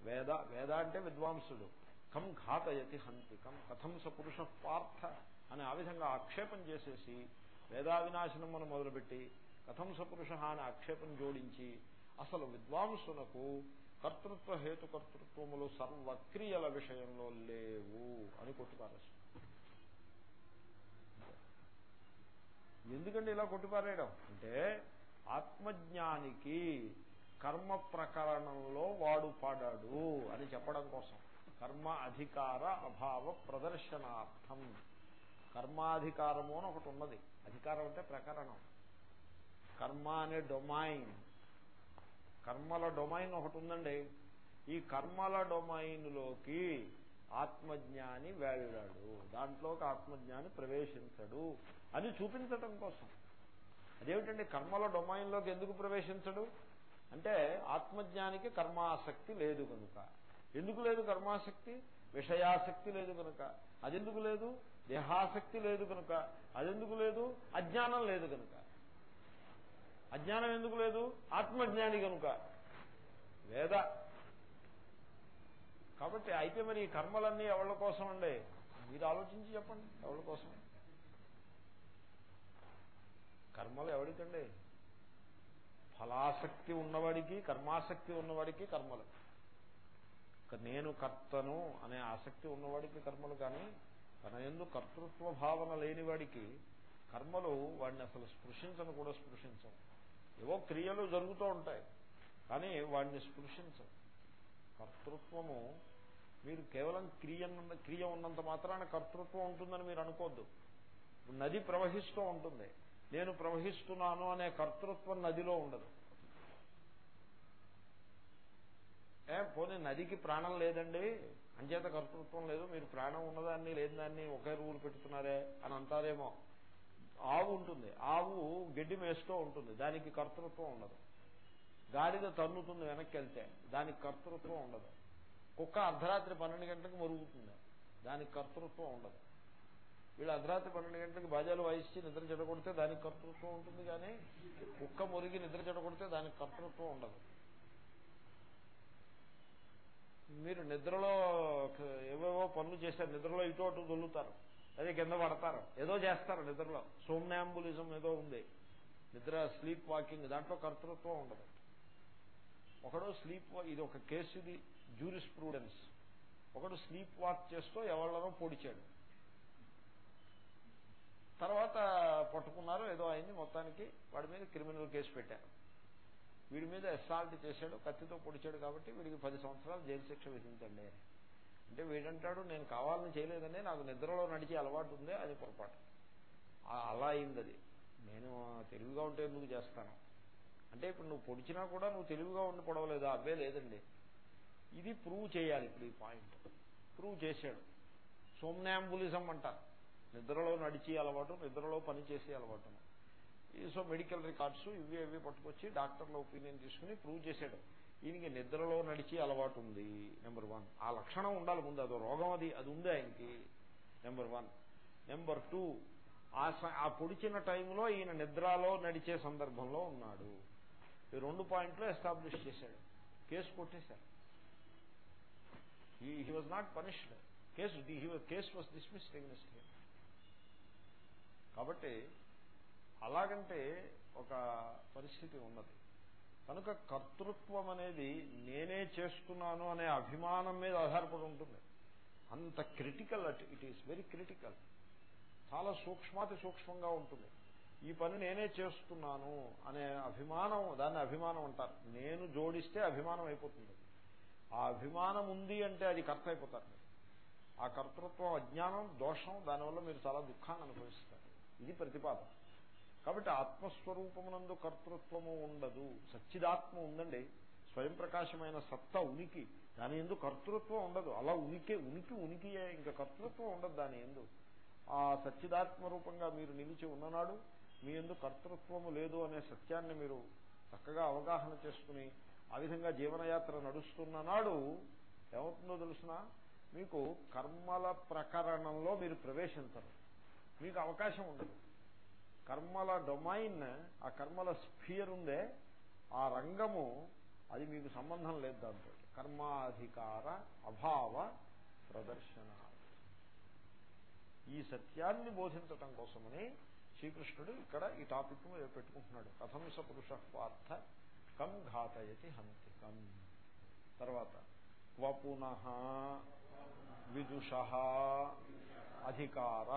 వేద వేద అంటే విద్వాంసుడు. కం ఘాతయతి హంతికం కథం సపురుష పార్థ అని ఆ విధంగా ఆక్షేపం చేసేసి వేదా వినాశనం అని మొదలుపెట్టి కథం సపురుష అని ఆక్షేపం జోడించి అసలు విద్వాంసునకు కర్తృత్వ హేతుకర్తృత్వములు సర్వక్రియల విషయంలో లేవు అని కొట్టుపారేస్తుంది ఎందుకంటే ఇలా కొట్టిపారేయడం? అంటే ఆత్మజ్ఞానికి కర్మ ప్రకరణంలో వాడు పాడాడు అని చెప్పడం కోసం. కర్మ అధికార అభావ ప్రదర్శనార్థం. కర్మాధికారము అని ఒకటి ఉన్నది. అధికారం అంటే ప్రకరణం. కర్మ అనే డొమైన్. కర్మల డొమైన్ ఒకటి ఉందండి. ఈ కర్మల డొమైన్లోకి ఆత్మజ్ఞాని వెళ్ళాడు. దాంట్లోకి ఆత్మజ్ఞాని ప్రవేశించడు అని చూపించటం కోసం. అదేమిటండి? కర్మల డొమైన్లోకి ఎందుకు ప్రవేశించడు? అంటే ఆత్మజ్ఞానికి కర్మాసక్తి లేదు కనుక. ఎందుకు లేదు కర్మాసక్తి? విషయాసక్తి లేదు కనుక. అదెందుకు లేదు? దేహాసక్తి లేదు కనుక. అదెందుకు లేదు? అజ్ఞానం లేదు కనుక. అజ్ఞానం ఎందుకు లేదు? ఆత్మజ్ఞాని కనుక. వేద. కాబట్టి అయితే మరి ఈ కర్మలన్నీ ఎవరి కోసం అండి? మీరు ఆలోచించి చెప్పండి ఎవరి కోసం? కర్మలు ఎవరికండి? ఫలాసక్తి ఉన్నవాడికి కర్మాసక్తి ఉన్నవాడికి కర్మలు. నేను కర్తను అనే ఆసక్తి ఉన్నవాడికి కర్మలు కానీ తన ఎందు కర్తృత్వ భావన లేనివాడికి కర్మలు వాడిని అసలు స్పృశించను కూడా స్పృశించవు. ఏవో క్రియలు జరుగుతూ ఉంటాయి కానీ వాడిని స్పృశించవు. కర్తృత్వము మీరు కేవలం క్రియ క్రియ ఉన్నంత మాత్రాన కర్తృత్వం ఉంటుందని మీరు అనుకోద్దు. నది ప్రవహిస్తూ ఉంటుంది. నేను ప్రవహిస్తున్నాను అనే కర్తృత్వం నదిలో ఉండదు. ఏ పోనీ నదికి ప్రాణం లేదండి అంచేత కర్తృత్వం లేదు మీరు ప్రాణం ఉన్నదాన్ని లేనిదాన్ని ఒకే రూలు పెట్టుతున్నారే అని అంటారేమో. ఆవు ఉంటుంది ఆవు గడ్డి మేస్తూ ఉంటుంది దానికి కర్తృత్వం ఉండదు. గాడిద తన్నుతుంది వెనక్కి వెళ్తే దానికి కర్తృత్వం ఉండదు. కుక్క అర్ధరాత్రి పన్నెండు గంటలకు మరుగుతుంది దానికి కర్తృత్వం ఉండదు. వీళ్ళు అర్ధరాత్రి పన్నెండు గంటలకు బాజాలు వాయిస్తే నిద్ర చెడగొడితే దానికి కర్తృత్వం ఉంటుంది కానీ కుక్క మురిగి నిద్ర చెడగొడితే దానికి కర్తృత్వం ఉండదు. మీరు నిద్రలో ఏవేవో పనులు చేస్తారు నిద్రలో ఇటు అటు దొల్లుతారు అదే కింద పడతారు ఏదో చేస్తారు నిద్రలో. సోమ్నాంబులిజం ఏదో ఉంది. నిద్ర స్లీప్ వాకింగ్ దాంట్లో కర్తృత్వం ఉండదు. ఒకడు స్లీప్ ఇది ఒక కేసు ఇది జూరిస్ ప్రూడెన్స్ ఒకడు స్లీప్ వాక్ చేస్తూ ఎవరినో పొడిచాడు. తర్వాత పట్టుకున్నారు ఏదో అయింది మొత్తానికి వాడి మీద క్రిమినల్ కేసు పెట్టారు వీడి మీద అసాల్ట్ చేశాడు కత్తితో పొడిచాడు కాబట్టి వీడికి పది సంవత్సరాలు జైలు శిక్ష విధించండి. అంటే వీడంటాడు నేను కావాలని చేయలేదని నాకు నిద్రలో నడిచే అలవాటు ఉంది అది పొరపాటు. అలా అయింది అది నేను తెలివిగా ఉంటే ఎందుకు చేస్తాను? అంటే ఇప్పుడు నువ్వు పొడిచినా కూడా నువ్వు తెలివిగా ఉండి పొడవలేదా అవే లేదండి. ఇది ప్రూవ్ చేయాలి ఇప్పుడు ఈ పాయింట్ ప్రూవ్ చేశాడు. సోమ్నాంబులిజం అంటారు. నిద్రలో నడిచి అలవాటు నిద్రలో పని చేసే అలవాటును సో మెడికల్ రికార్డ్స్ ఇవి ఇవి పట్టుకొచ్చి డాక్టర్ల ఒపీనియన్ తీసుకుని ప్రూవ్ చేశాడు. ఈయనకి నిద్రలో నడిచి అలవాటు ఉంది నెంబర్ వన్. ఆ లక్షణం ఉండాలి ముందు అదో రోగం అది అది ఉంది ఆయనకి నెంబర్ వన్. నెంబర్ టూ ఆ పొడిచిన టైంలో ఈయన నిద్రలో నడిచే సందర్భంలో ఉన్నాడు. ఈ రెండు పాయింట్లు ఎస్టాబ్లిష్ చేశాడు. కేసు కొట్టేశారు. He was not punished case case was dismissed against కాబట్టి అలాగంటే ఒక పరిస్థితి ఉన్నది. కనుక కర్తృత్వం అనేది నేనే చేస్తున్నాను అనే అభిమానం మీద ఆధారపడి ఉంటుంది. అంత critical at it is very critical. చాలా సూక్ష్మాతి సూక్ష్మంగా ఉంటుంది. ఈ పని నేనే చేస్తున్నాను అనే అభిమానం దాన్ని అభిమానం అంటారు. నేను జోడిస్తే అభిమానం అయిపోతుంది. ఆ అభిమానం ఉంది అంటే అది కర్త అయిపోతారు. ఆ కర్తృత్వం అజ్ఞానం దోషం దానివల్ల మీరు చాలా దుఃఖాన్ని అనుభవిస్తారు. ఇది ప్రతిపాదన. కాబట్టి ఆత్మస్వరూపమునందు కర్తృత్వము ఉండదు. సచ్చిదాత్మ ఉందండి. స్వయం ప్రకాశమైన సత్తా ఉనికి. దాని ఎందు కర్తృత్వం ఉండదు. అలా ఉనికి ఉనికి ఉనికియే ఇంకా కర్తృత్వం ఉండదు దాని ఎందు. ఆ సచ్చిదాత్మ రూపంగా మీరు నిలిచి ఉన్ననాడు మీ ఎందు కర్తృత్వము లేదు అనే సత్యాన్ని మీరు చక్కగా అవగాహన చేసుకుని ఆ విధంగా జీవనయాత్ర నడుస్తున్న నాడు ఏమవుతుందో తెలుసిన? మీకు కర్మల ప్రకరణంలో మీరు ప్రవేశించరు. మీకు అవకాశం ఉండదు. కర్మల డొమైన్ ఆ కర్మల స్ఫియర్ ఉందే ఆ రంగము అది మీకు సంబంధం లేదు దాంతో. కర్మాధికార అభావ ప్రదర్శన. ఈ సత్యాన్ని బోధించటం కోసమని శ్రీకృష్ణుడు ఇక్కడ ఈ టాపిక్ మీద పెట్టుకుంటున్నాడు. కథం స పురుష పార్థ కం ఘాతయతి హంతికం. తర్వాత వపున విదుష అధికార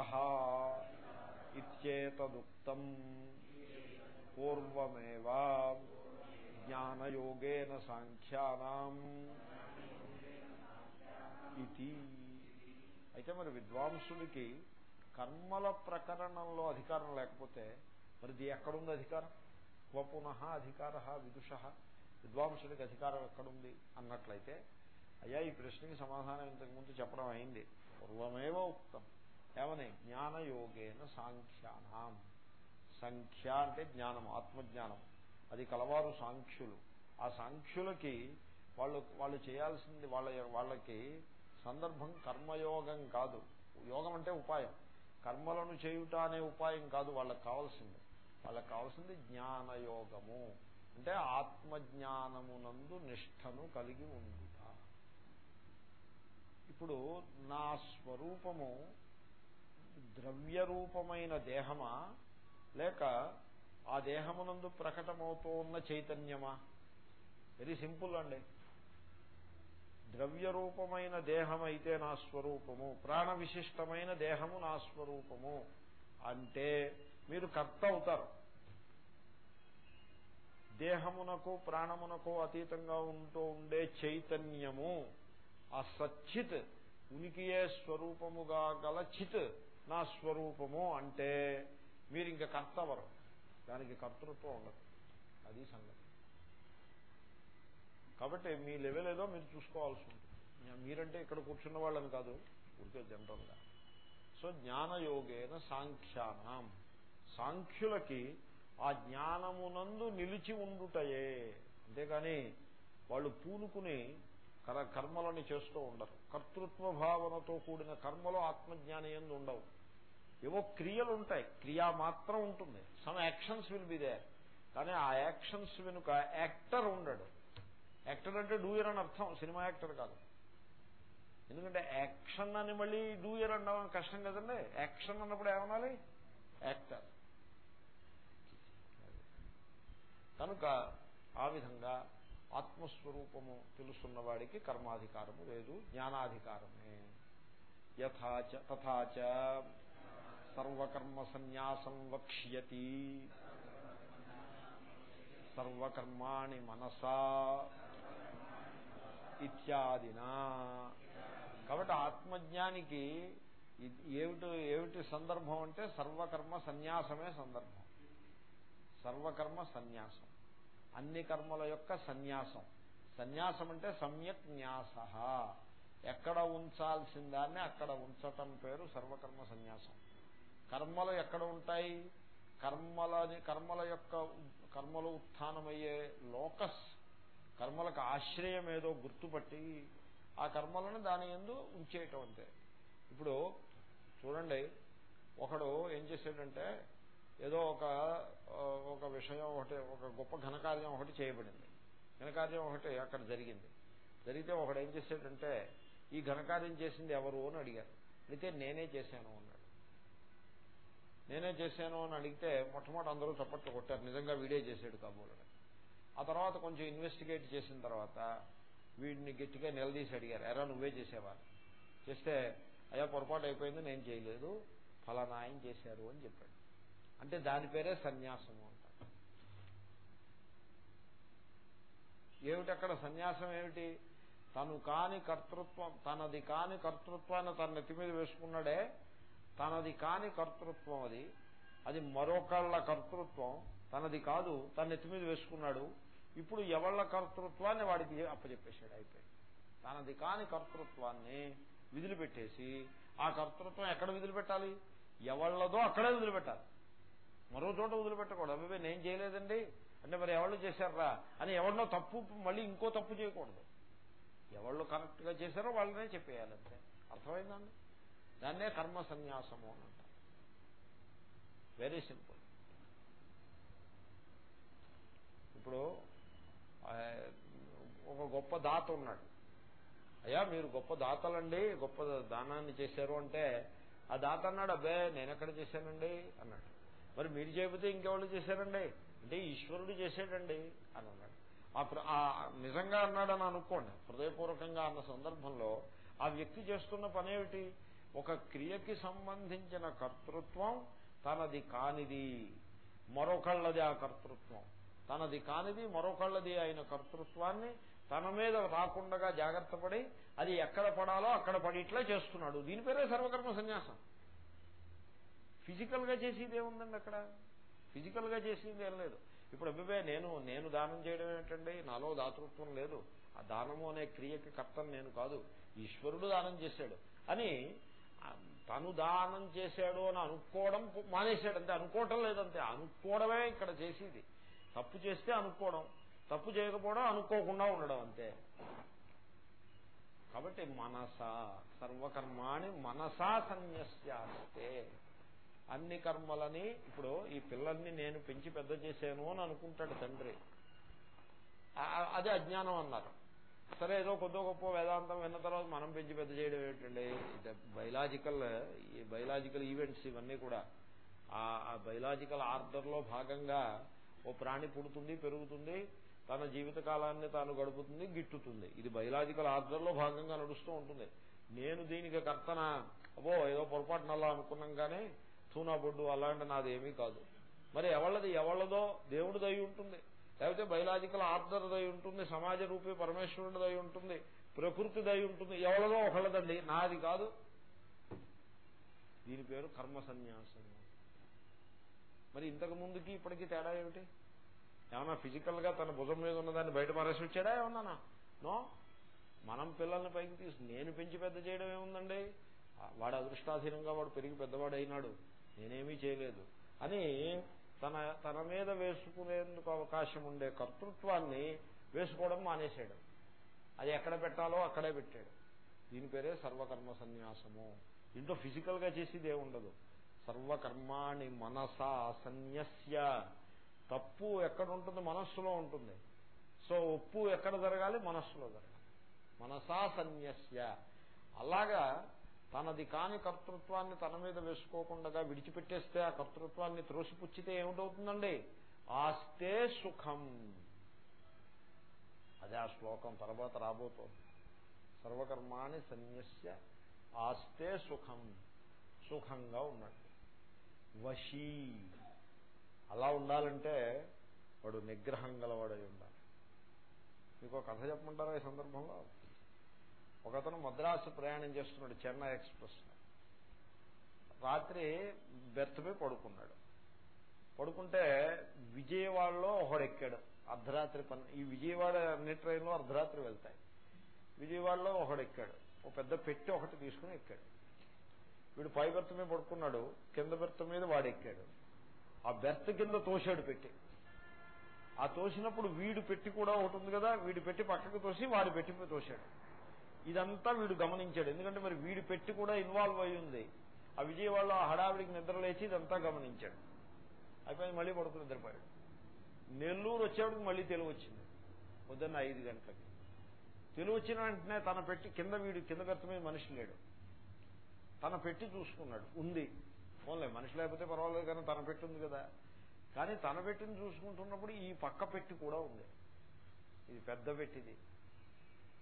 ఇత్యేతదుక్తం. పూర్వమేవా జ్ఞానయోగేన సాంఖ్యానాం. ఇది. అయితే మరి విద్వాంసుడికి కర్మల ప్రకరణంలో అధికారం లేకపోతే మరిది ఎక్కడుంది అధికారం? స్వపునః అధికార విదుష. విద్వాంసుడికి అధికారం ఎక్కడుంది అన్నట్లయితే అయ్యా ఈ ప్రశ్నకి సమాధానం ఇంతకుముందు చెప్పడం అయింది. పూర్వమేవ ఉక్తం. ఏమని? జ్ఞానయోగేన సాంఖ్యానాం. సంఖ్య అంటే జ్ఞానం ఆత్మజ్ఞానం. అది కలవారు సాంఖ్యులు. ఆ సాంఖ్యులకి వాళ్ళు వాళ్ళు చేయాల్సింది వాళ్ళ వాళ్ళకి సందర్భం కర్మయోగం కాదు. యోగం అంటే ఉపాయం. కర్మలను చేయుట అనే ఉపాయం కాదు వాళ్ళకి కావాల్సింది. వాళ్ళకి కావాల్సింది జ్ఞానయోగము. అంటే ఆత్మజ్ఞానమునందు నిష్టను కలిగి ఉండుట. ఇప్పుడు నా స్వరూపము ద్రవ్యరూపమైన దేహమా? లేక ఆ దేహమునందు ప్రకటమవుతూ ఉన్న చైతన్యమా? వెరీ సింపుల్ అండి. ద్రవ్యరూపమైన దేహం అయితే నా స్వరూపము ప్రాణ విశిష్టమైన దేహము నా స్వరూపము అంటే మీరు కర్త అవుతారు. దేహమునకు ప్రాణమునకు అతీతంగా ఉంటూ ఉండే చైతన్యము ఆ సచ్చిత్ ఉనికియే స్వరూపముగా గల చిత్ నా స్వరూపము అంటే మీరు ఇంకా కర్తవరు దానికి కర్తృత్వం ఉండదు. అది సంగతి. కాబట్టి మీ లెవెల్ ఏదో మీరు చూసుకోవాల్సి ఉంటుంది. మీరంటే ఇక్కడ కూర్చున్న వాళ్ళని కాదు ఊరికే జనరల్గా. సో జ్ఞానయోగేన సాంఖ్యానం. సాంఖ్యులకి ఆ జ్ఞానమునందు నిలిచి ఉండుటయే. అంతేగాని వాళ్ళు పూనుకుని కర్మలని చేస్తూ ఉండరు. కర్తృత్వ భావనతో కూడిన కర్మలో ఆత్మజ్ఞానం ఎందు ఉండవు. ఏవో క్రియలు ఉంటాయి. క్రియా మాత్రం ఉంటుంది. Some actions will be there కానీ ఆ యాక్షన్స్ వెనుక యాక్టర్ ఉండడు. యాక్టర్ అంటే డూయర్ అని అర్థం. సినిమా యాక్టర్ కాదు. ఎందుకంటే యాక్షన్ అని మళ్ళీ డూయర్ అనడం కష్టం కదండి. యాక్షన్ అన్నప్పుడు ఏమనాలి? యాక్టర్ కనుక ఆ విధంగా ఆత్మస్వరూపము తెలుసున్నవాడికి కర్మాధికారము లేదు జ్ఞానాధికారమే. యథాచ తథాచ సర్వకర్మ సన్యాసం వక్ష్యతి. సర్వకర్మాణి మనసా ఇత్యాదినా. కాబట్టి ఆత్మజ్ఞానికి ఏమిటి ఏమిటి సందర్భం అంటే సర్వకర్మ సన్యాసమే సందర్భం. సర్వకర్మ సన్యాసం అన్ని కర్మల యొక్క సన్యాసం. సన్యాసం అంటే సమ్యక్ న్యాస ఎక్కడ ఉంచాల్సిందాన్ని అక్కడ ఉంచటం పేరు సర్వకర్మ సన్యాసం కర్మలు ఎక్కడ ఉంటాయి? కర్మలని కర్మల యొక్క కర్మలు ఉత్థానమయ్యే లోకస్ కర్మలకు ఆశ్రయం ఏదో గుర్తుపట్టి ఆ కర్మలను దాని ఎందు ఉంచేయటం అంతే. ఇప్పుడు చూడండి ఒకడు ఏం చేశాడంటే ఏదో ఒక ఒక విషయం ఒకటి ఒక గొప్ప ఘనకార్యం ఒకటి చేయబడింది. ఘనకార్యం ఒకటి అక్కడ జరిగింది. జరిగితే ఒకడు ఏం చేశాడంటే ఈ ఘనకార్యం చేసింది ఎవరు అని అడిగారు. అడిగితే నేనే చేశాను అన్నాడు. నేనే చేశాను అని అడిగితే మొట్టమొదటి అందరూ చప్పట్లు కొట్టారు. నిజంగా వీడే చేశాడు కాబోలని ఆ తర్వాత కొంచెం ఇన్వెస్టిగేట్ చేసిన తర్వాత వీడిని గట్టిగా నిలదీసి అడిగారు. ఎరా నువ్వే చేసేవారు చేస్తే అయ్యా పొరపాటు అయిపోయింది నేను చేయలేదు. ఫలానా ఆయన చేశారు అని చెప్పాడు. అంటే దాని పేరే సన్యాసము అంటారు. ఏమిటి అక్కడ సన్యాసం ఏమిటి? తను కాని కర్తృత్వం తనది కాని కర్తృత్వాన్ని తన నెత్తి మీద వేసుకున్నాడే తనది కాని కర్తృత్వం అది. అది మరొకళ్ళ కర్తృత్వం. తనది కాదు. తన నెత్తి మీద వేసుకున్నాడు. ఇప్పుడు ఎవళ్ళ కర్తృత్వాన్ని వాడికి అప్పచెప్పేశాడు. అయిపోయి తనది కాని కర్తృత్వాన్ని విధులు పెట్టేసి ఆ కర్తృత్వం ఎక్కడ విధులు పెట్టాలి ఎవళ్ళదో అక్కడే వదిలిపెట్టాలి. మరో చోట వదిలిపెట్టకూడదు. అబ్బాయి నేను చేయలేదండి. అంటే మరి ఎవళ్ళు చేశారా? అని ఎవరినో తప్పు మళ్ళీ ఇంకో తప్పు చేయకూడదు. ఎవళ్ళు కరెక్ట్గా చేశారో వాళ్ళనే చెప్పేయాలంటే అర్థమైందండి దాన్నే కర్మ సన్యాసము అని అంటారు. వెరీ సింపుల్ ఇప్పుడు ఒక గొప్ప దాత ఉన్నాడు. అయ్యా మీరు గొప్ప దాతలండి గొప్ప దానాన్ని చేశారు అంటే ఆ దాత అన్నాడు అబ్బే నేను ఎక్కడ చేశానండి? అన్నాడు. మరి మీరు చేయకపోతే ఇంకెవరు చేశారండి? అంటే ఈశ్వరుడు చేశాడండి అని అన్నాడు. ఆ నిజంగా అన్నాడని అనుకోండి హృదయపూర్వకంగా అన్న సందర్భంలో ఆ వ్యక్తి చేస్తున్న పనేమిటి? ఒక క్రియకి సంబంధించిన కర్తృత్వం తనది కానిది మరొకళ్ళది ఆ కర్తృత్వం. తనది కానిది మరొకళ్ళది అయిన కర్తృత్వాన్ని తన మీద రాకుండా జాగ్రత్త పడి అది ఎక్కడ పడాలో అక్కడ పడి చేస్తున్నాడు. దీని పేరే సర్వకర్మ సన్యాసం. ఫిజికల్గా చేసేది ఏముందండి అక్కడ? ఫిజికల్గా చేసేది ఏం లేదు. ఇప్పుడు అభివే నేను నేను దానం చేయడం ఏంటండి? నాలో దాతృత్వం లేదు. ఆ దానము అనే క్రియకి కర్తను నేను కాదు. ఈశ్వరుడు దానం చేశాడు. అని తను దానం చేశాడు అని అనుకోవడం మానేశాడు అంతే అనుకోవటం లేదంతే అనుకోవడమే ఇక్కడ చేసేది. తప్పు చేస్తే అనుకోవడం తప్పు చేయకపోవడం అనుకోకుండా ఉండడం అంతే. కాబట్టి మనస సర్వకర్మాణి మనసా సన్యస్యాస్తే. అన్ని కర్మలని ఇప్పుడు ఈ పిల్లల్ని నేను పెంచి పెద్ద చేశాను అని అనుకుంటాడు తండ్రి. అదే అజ్ఞానం అన్నారు. సరే ఏదో కొద్దో గొప్ప వేదాంతం విన్న తర్వాత మనం పెంచి పెద్ద చేయడం ఏంటండి? బయలాజికల్ ఈ బయలాజికల్ ఈవెంట్స్ ఇవన్నీ కూడా ఆ బయలాజికల్ ఆర్డర్లో భాగంగా ఓ ప్రాణి పుడుతుంది పెరుగుతుంది తన జీవిత కాలాన్ని తాను గడుపుతుంది గిట్టుతుంది. ఇది బయలాజికల్ ఆర్డర్లో భాగంగా నడుస్తూ ఉంటుంది. నేను దీనికి కర్తన? అబో ఏదో పొరపాటు నల్లా అనుకున్నాం కానీ తూనా బొడ్డు అలాంటి నాదేమీ కాదు. మరి ఎవళ్ళది ఎవళ్ళదో దేవుడిదై ఉంటుంది. లేకపోతే బయలాజికల్ ఆర్డర్ దయ ఉంటుంది సమాజ రూపే పరమేశ్వరుడు దయ ఉంటుంది ప్రకృతి దై ఉంటుంది ఎవరిదో ఒకళ్ళదండి. నాది కాదు. దీని పేరు కర్మ సన్యాసం. మరి ఇంతకు ముందుకి ఇప్పటికీ తేడా ఏమిటి? ఏమన్నా ఫిజికల్గా తన భుజం మీద ఉన్నదాన్ని బయట పారేసి వచ్చాడా ఏమన్నానా? నో. మనం పిల్లల్ని పైకి తీసు నేను పెంచి పెద్ద చేయడం ఏముందండి? వాడు అదృష్టాధీనంగా వాడు పెరిగి పెద్దవాడు అయినాడు నేనేమీ చేయలేదు. అని తన తన మీద వేసుకునేందుకు అవకాశం ఉండే కర్తృత్వాన్ని వేసుకోవడం మానేశాడు. అది ఎక్కడ పెట్టాలో అక్కడే పెట్టాడు. దీని పేరే సర్వకర్మ సన్యాసము. దీంట్లో ఫిజికల్గా చేసేది ఉండదు సర్వకర్మాణి మనసా సన్యస్య. తప్పు ఎక్కడ ఉంటుంది మనస్సులో ఉంటుంది. సో ఒప్పు ఎక్కడ జరగాలి? మనస్సులో జరగాలి. మనసా సన్యస్య. అలాగా తనది కాని కర్తృత్వాన్ని తన మీద వేసుకోకుండా విడిచిపెట్టేస్తే ఆ కర్తృత్వాన్ని త్రోసిపుచ్చితే ఏమిటవుతుందండి? ఆస్తే సుఖం. అదే ఆ శ్లోకం తర్వాత రాబోతోంది. సర్వకర్మాణి సన్యస్య ఆస్తే సుఖం. సుఖంగా ఉన్నట్టు వశీ. అలా ఉండాలంటే వాడు నిగ్రహం గలవాడై ఉండాలి. మీకు కథ చెప్పమంటారా ఈ సందర్భంలో? ఒకతను మద్రాసు ప్రయాణం చేస్తున్నాడు చెన్నై ఎక్స్ప్రెస్. రాత్రి బెర్త్ పడుకున్నాడు. పడుకుంటే విజయవాడలో ఒకడు ఎక్కాడు. అర్ధరాత్రి పని ఈ విజయవాడ అన్ని ట్రైన్లో అర్ధరాత్రి వెళ్తాయి. విజయవాడలో ఒకడు ఎక్కాడు. ఒక పెద్ద పెట్టి ఒకటి తీసుకుని ఎక్కాడు. వీడు పై బెర్త్ మీద పడుకున్నాడు కింద బెర్త్ మీద వాడు ఎక్కాడు. ఆ బెర్త్ కింద తోశాడు పెట్టి. ఆ తోసినప్పుడు వీడు పెట్టి కూడా ఒకటి ఉంది కదా వీడు పెట్టి పక్కకు తోసి వాడు పెట్టి తోశాడు. ఇదంతా వీడు గమనించాడు. ఎందుకంటే మరి వీడు పెట్టి కూడా ఇన్వాల్వ్ అయి ఉంది. ఆ విజయవాడలో ఆ హడావిడికి నిద్రలేచి ఇదంతా గమనించాడు. అయిపోయింది మళ్ళీ పడుకుని నిద్రపోయాడు. నెల్లూరు వచ్చేవాడికి మళ్ళీ తెలివి వచ్చింది. పొద్దున్న ఐదు గంటలకి. తెలివి వచ్చిన వెంటనే తన పెట్టి కింద వీడు కింద బెర్త మీద మనిషి లేడు. తన పెట్టి చూసుకున్నాడు. ఉంది. ఫోన్లే మనిషి లేకపోతే పర్వాలేదు కానీ తన పెట్టి ఉంది కదా. కానీ తన పెట్టిని చూసుకుంటున్నప్పుడు ఈ పక్క పెట్టి కూడా ఉంది. ఇది పెద్ద పెట్టిది.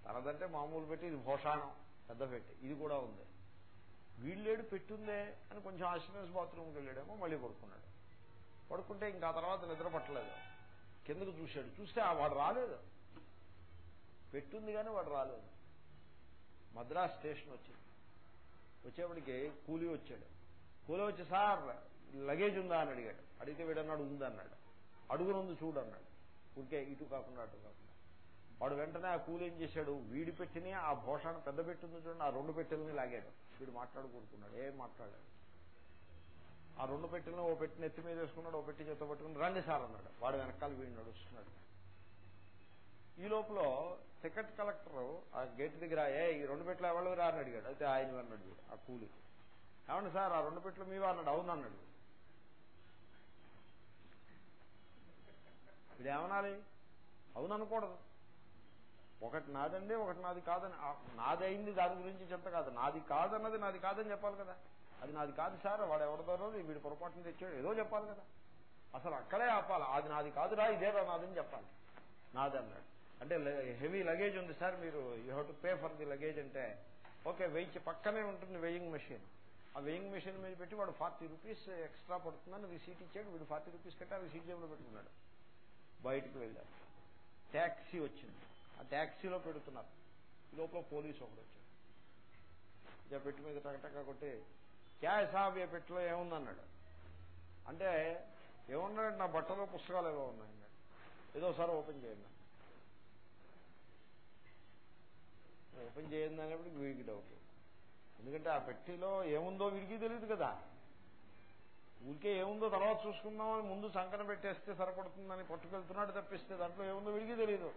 తనదంటే మామూలు పెట్టి ఇది భోషాణం పెద్ద పెట్టి. ఇది కూడా ఉంది. వీళ్ళేడు పెట్టుందే అని కొంచెం ఆశ్రమేస్ బాత్రూమ్కి వెళ్ళాడేమో మళ్ళీ పడుకున్నాడు. పడుకుంటే ఇంకా తర్వాత నిద్ర పట్టలేదు. కిందకు చూశాడు. చూస్తే ఆ వాడు రాలేదు. పెట్టుంది కానీ వాడు రాలేదు. మద్రాస్ స్టేషన్ వచ్చింది. వచ్చేప్పటికి కూలీ వచ్చాడు. కూలీ వచ్చి సార్ లగేజ్ ఉందా? అని అడిగాడు. అడిగితే వీడన్నాడు ఉందన్నాడు. అడుగునుంది చూడు అన్నాడు ఉంటే ఇటు కాకుండా అటు కాకుండా. వాడు వెంటనే ఆ కూలేం ఏం చేశాడు. వీడి పెట్టిని ఆ భోషాన్ని పెద్ద పెట్టింది చూడండి ఆ రెండు పెట్టెలని లాగాడు. వీడు మాట్లాడుకుంటున్నాడు ఏం మాట్లాడాడు? ఆ రెండు పెట్టెలను ఓ పెట్టిన ఎత్తి మీద వేసుకున్నాడు ఓ పెట్టి చేత పట్టుకుని రండి సార్ అన్నాడు. వాడు వెనకాల వీడు నడుస్తున్నాడు. ఈ లోపల టికెట్ కలెక్టర్ ఆ గేట్ దగ్గర ఏ ఈ రెండు పెట్టెలు ఎవరు రా అని అడిగాడు. అయితే ఆయన అన్నాడు ఆ కూలి. ఏమండి సార్ ఆ రెండు పెట్టెలు మీవా అన్నాడు. అవును అన్నాడు. వీడు ఏమనాలి? అవును అనకూడదు. ఒకటి నాదండి ఒకటి నాది కాదని నాదైంది దాని గురించి చెంత కాదు. నాది కాదన్నది నాది కాదని చెప్పాలి కదా. అది నాది కాదు సార్ వాడు ఎవరిదోనో వీడు పొరపాటున తెచ్చాడు ఏదో చెప్పాలి కదా. అసలు అక్కడే ఆపాలి. అది నాది కాదురా ఇదేరా నాదని చెప్పాలి. నాదన్నాడు. అంటే హెవీ లగేజ్ ఉంది సార్ మీరు you have to pay for the luggage అంటే ఓకే వెయ్యి పక్కనే ఉంటుంది వెయింగ్ మెషిన్. ఆ వెయింగ్ మెషిన్ మీద పెట్టి వాడు ఫార్టీ రూపీస్ ఎక్స్ట్రా పడుతుందని రిసీట్ ఇచ్చాడు వీడు ఫార్టీ రూపీస్ కట్టి ఆ రిసీట్ జేబులో పెట్టుకున్నాడు. బయటకు వెళ్ళాడు. ట్యాక్సీ వచ్చింది. ఆ ట్యాక్సీలో పెడుతున్నారు. లోపల పోలీసు ఒకడు వచ్చాడు. ఇక పెట్టి మీద టకటక కొట్టి క్యా సాబ్ ఏ పెట్టిలో ఏముందన్నాడు? అంటే ఏమున్నాడు? నా బట్టలో పుస్తకాలు ఏవో ఉన్నాయన్నాడు ఏదో సార్ ఓపెన్ చేయండి. ఓపెన్ చేయండి అనేప్పటికి వీడికి డౌట్. ఎందుకంటే ఆ పెట్టిలో ఏముందో వీడికి తెలియదు కదా. ఊరికే ఏముందో తర్వాత చూసుకుందామని ముందు సంకన పెట్టేస్తే సరిపడుతుందని పట్టుకెళ్తున్నాడు తప్పిస్తే దాంట్లో ఏముందో వీడికి తెలియదు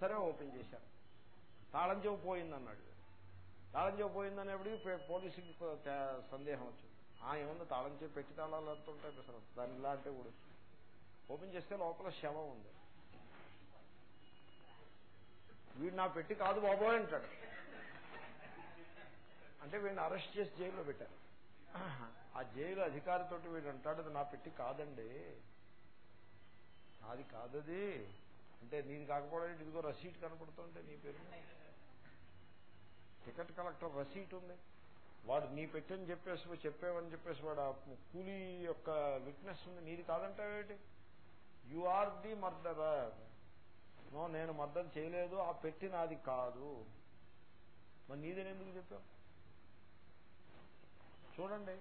సరే ఓపెన్ చేశారు. తాళం చెవు పోయిందన్నాడు తాళం చెవు పోయిందనేప్పటికి పోలీసుకి సందేహం వచ్చింది. ఆ ఏముంది తాళం చెవి పెట్టి తాళాలు అంటుంటాయి అసలు దాని ఇలా అంటే కూడా ఓపెన్ చేస్తే లోపల శవం ఉంది. వీడు నా పెట్టి కాదు బాబోయ్ అంటాడు. అంటే వీడిని అరెస్ట్ చేసి జైల్లో పెట్టారు. ఆ జైలు అధికారితోటి వీడు అంటాడు అది నా పెట్టి కాదండి. నాది కాదది. అంటే నీది కాకపోవడం ఇదిగో రసీట్ కనపడుతుంటే నీ పేరు. టికెట్ కలెక్టర్ రసీట్ ఉంది. వాడు నీ పెట్టని చెప్పేసి చెప్పేవని చెప్పేసి వాడు ఆ కూలీ యొక్క విట్నెస్ ఉంది. నీది కాదంటావేటి you are the murderer no నేను మర్డర్ చేయలేదు. ఆ పెట్టి నాది కాదు. మరి నీదని ఎందుకు చెప్పావు? చూడండి.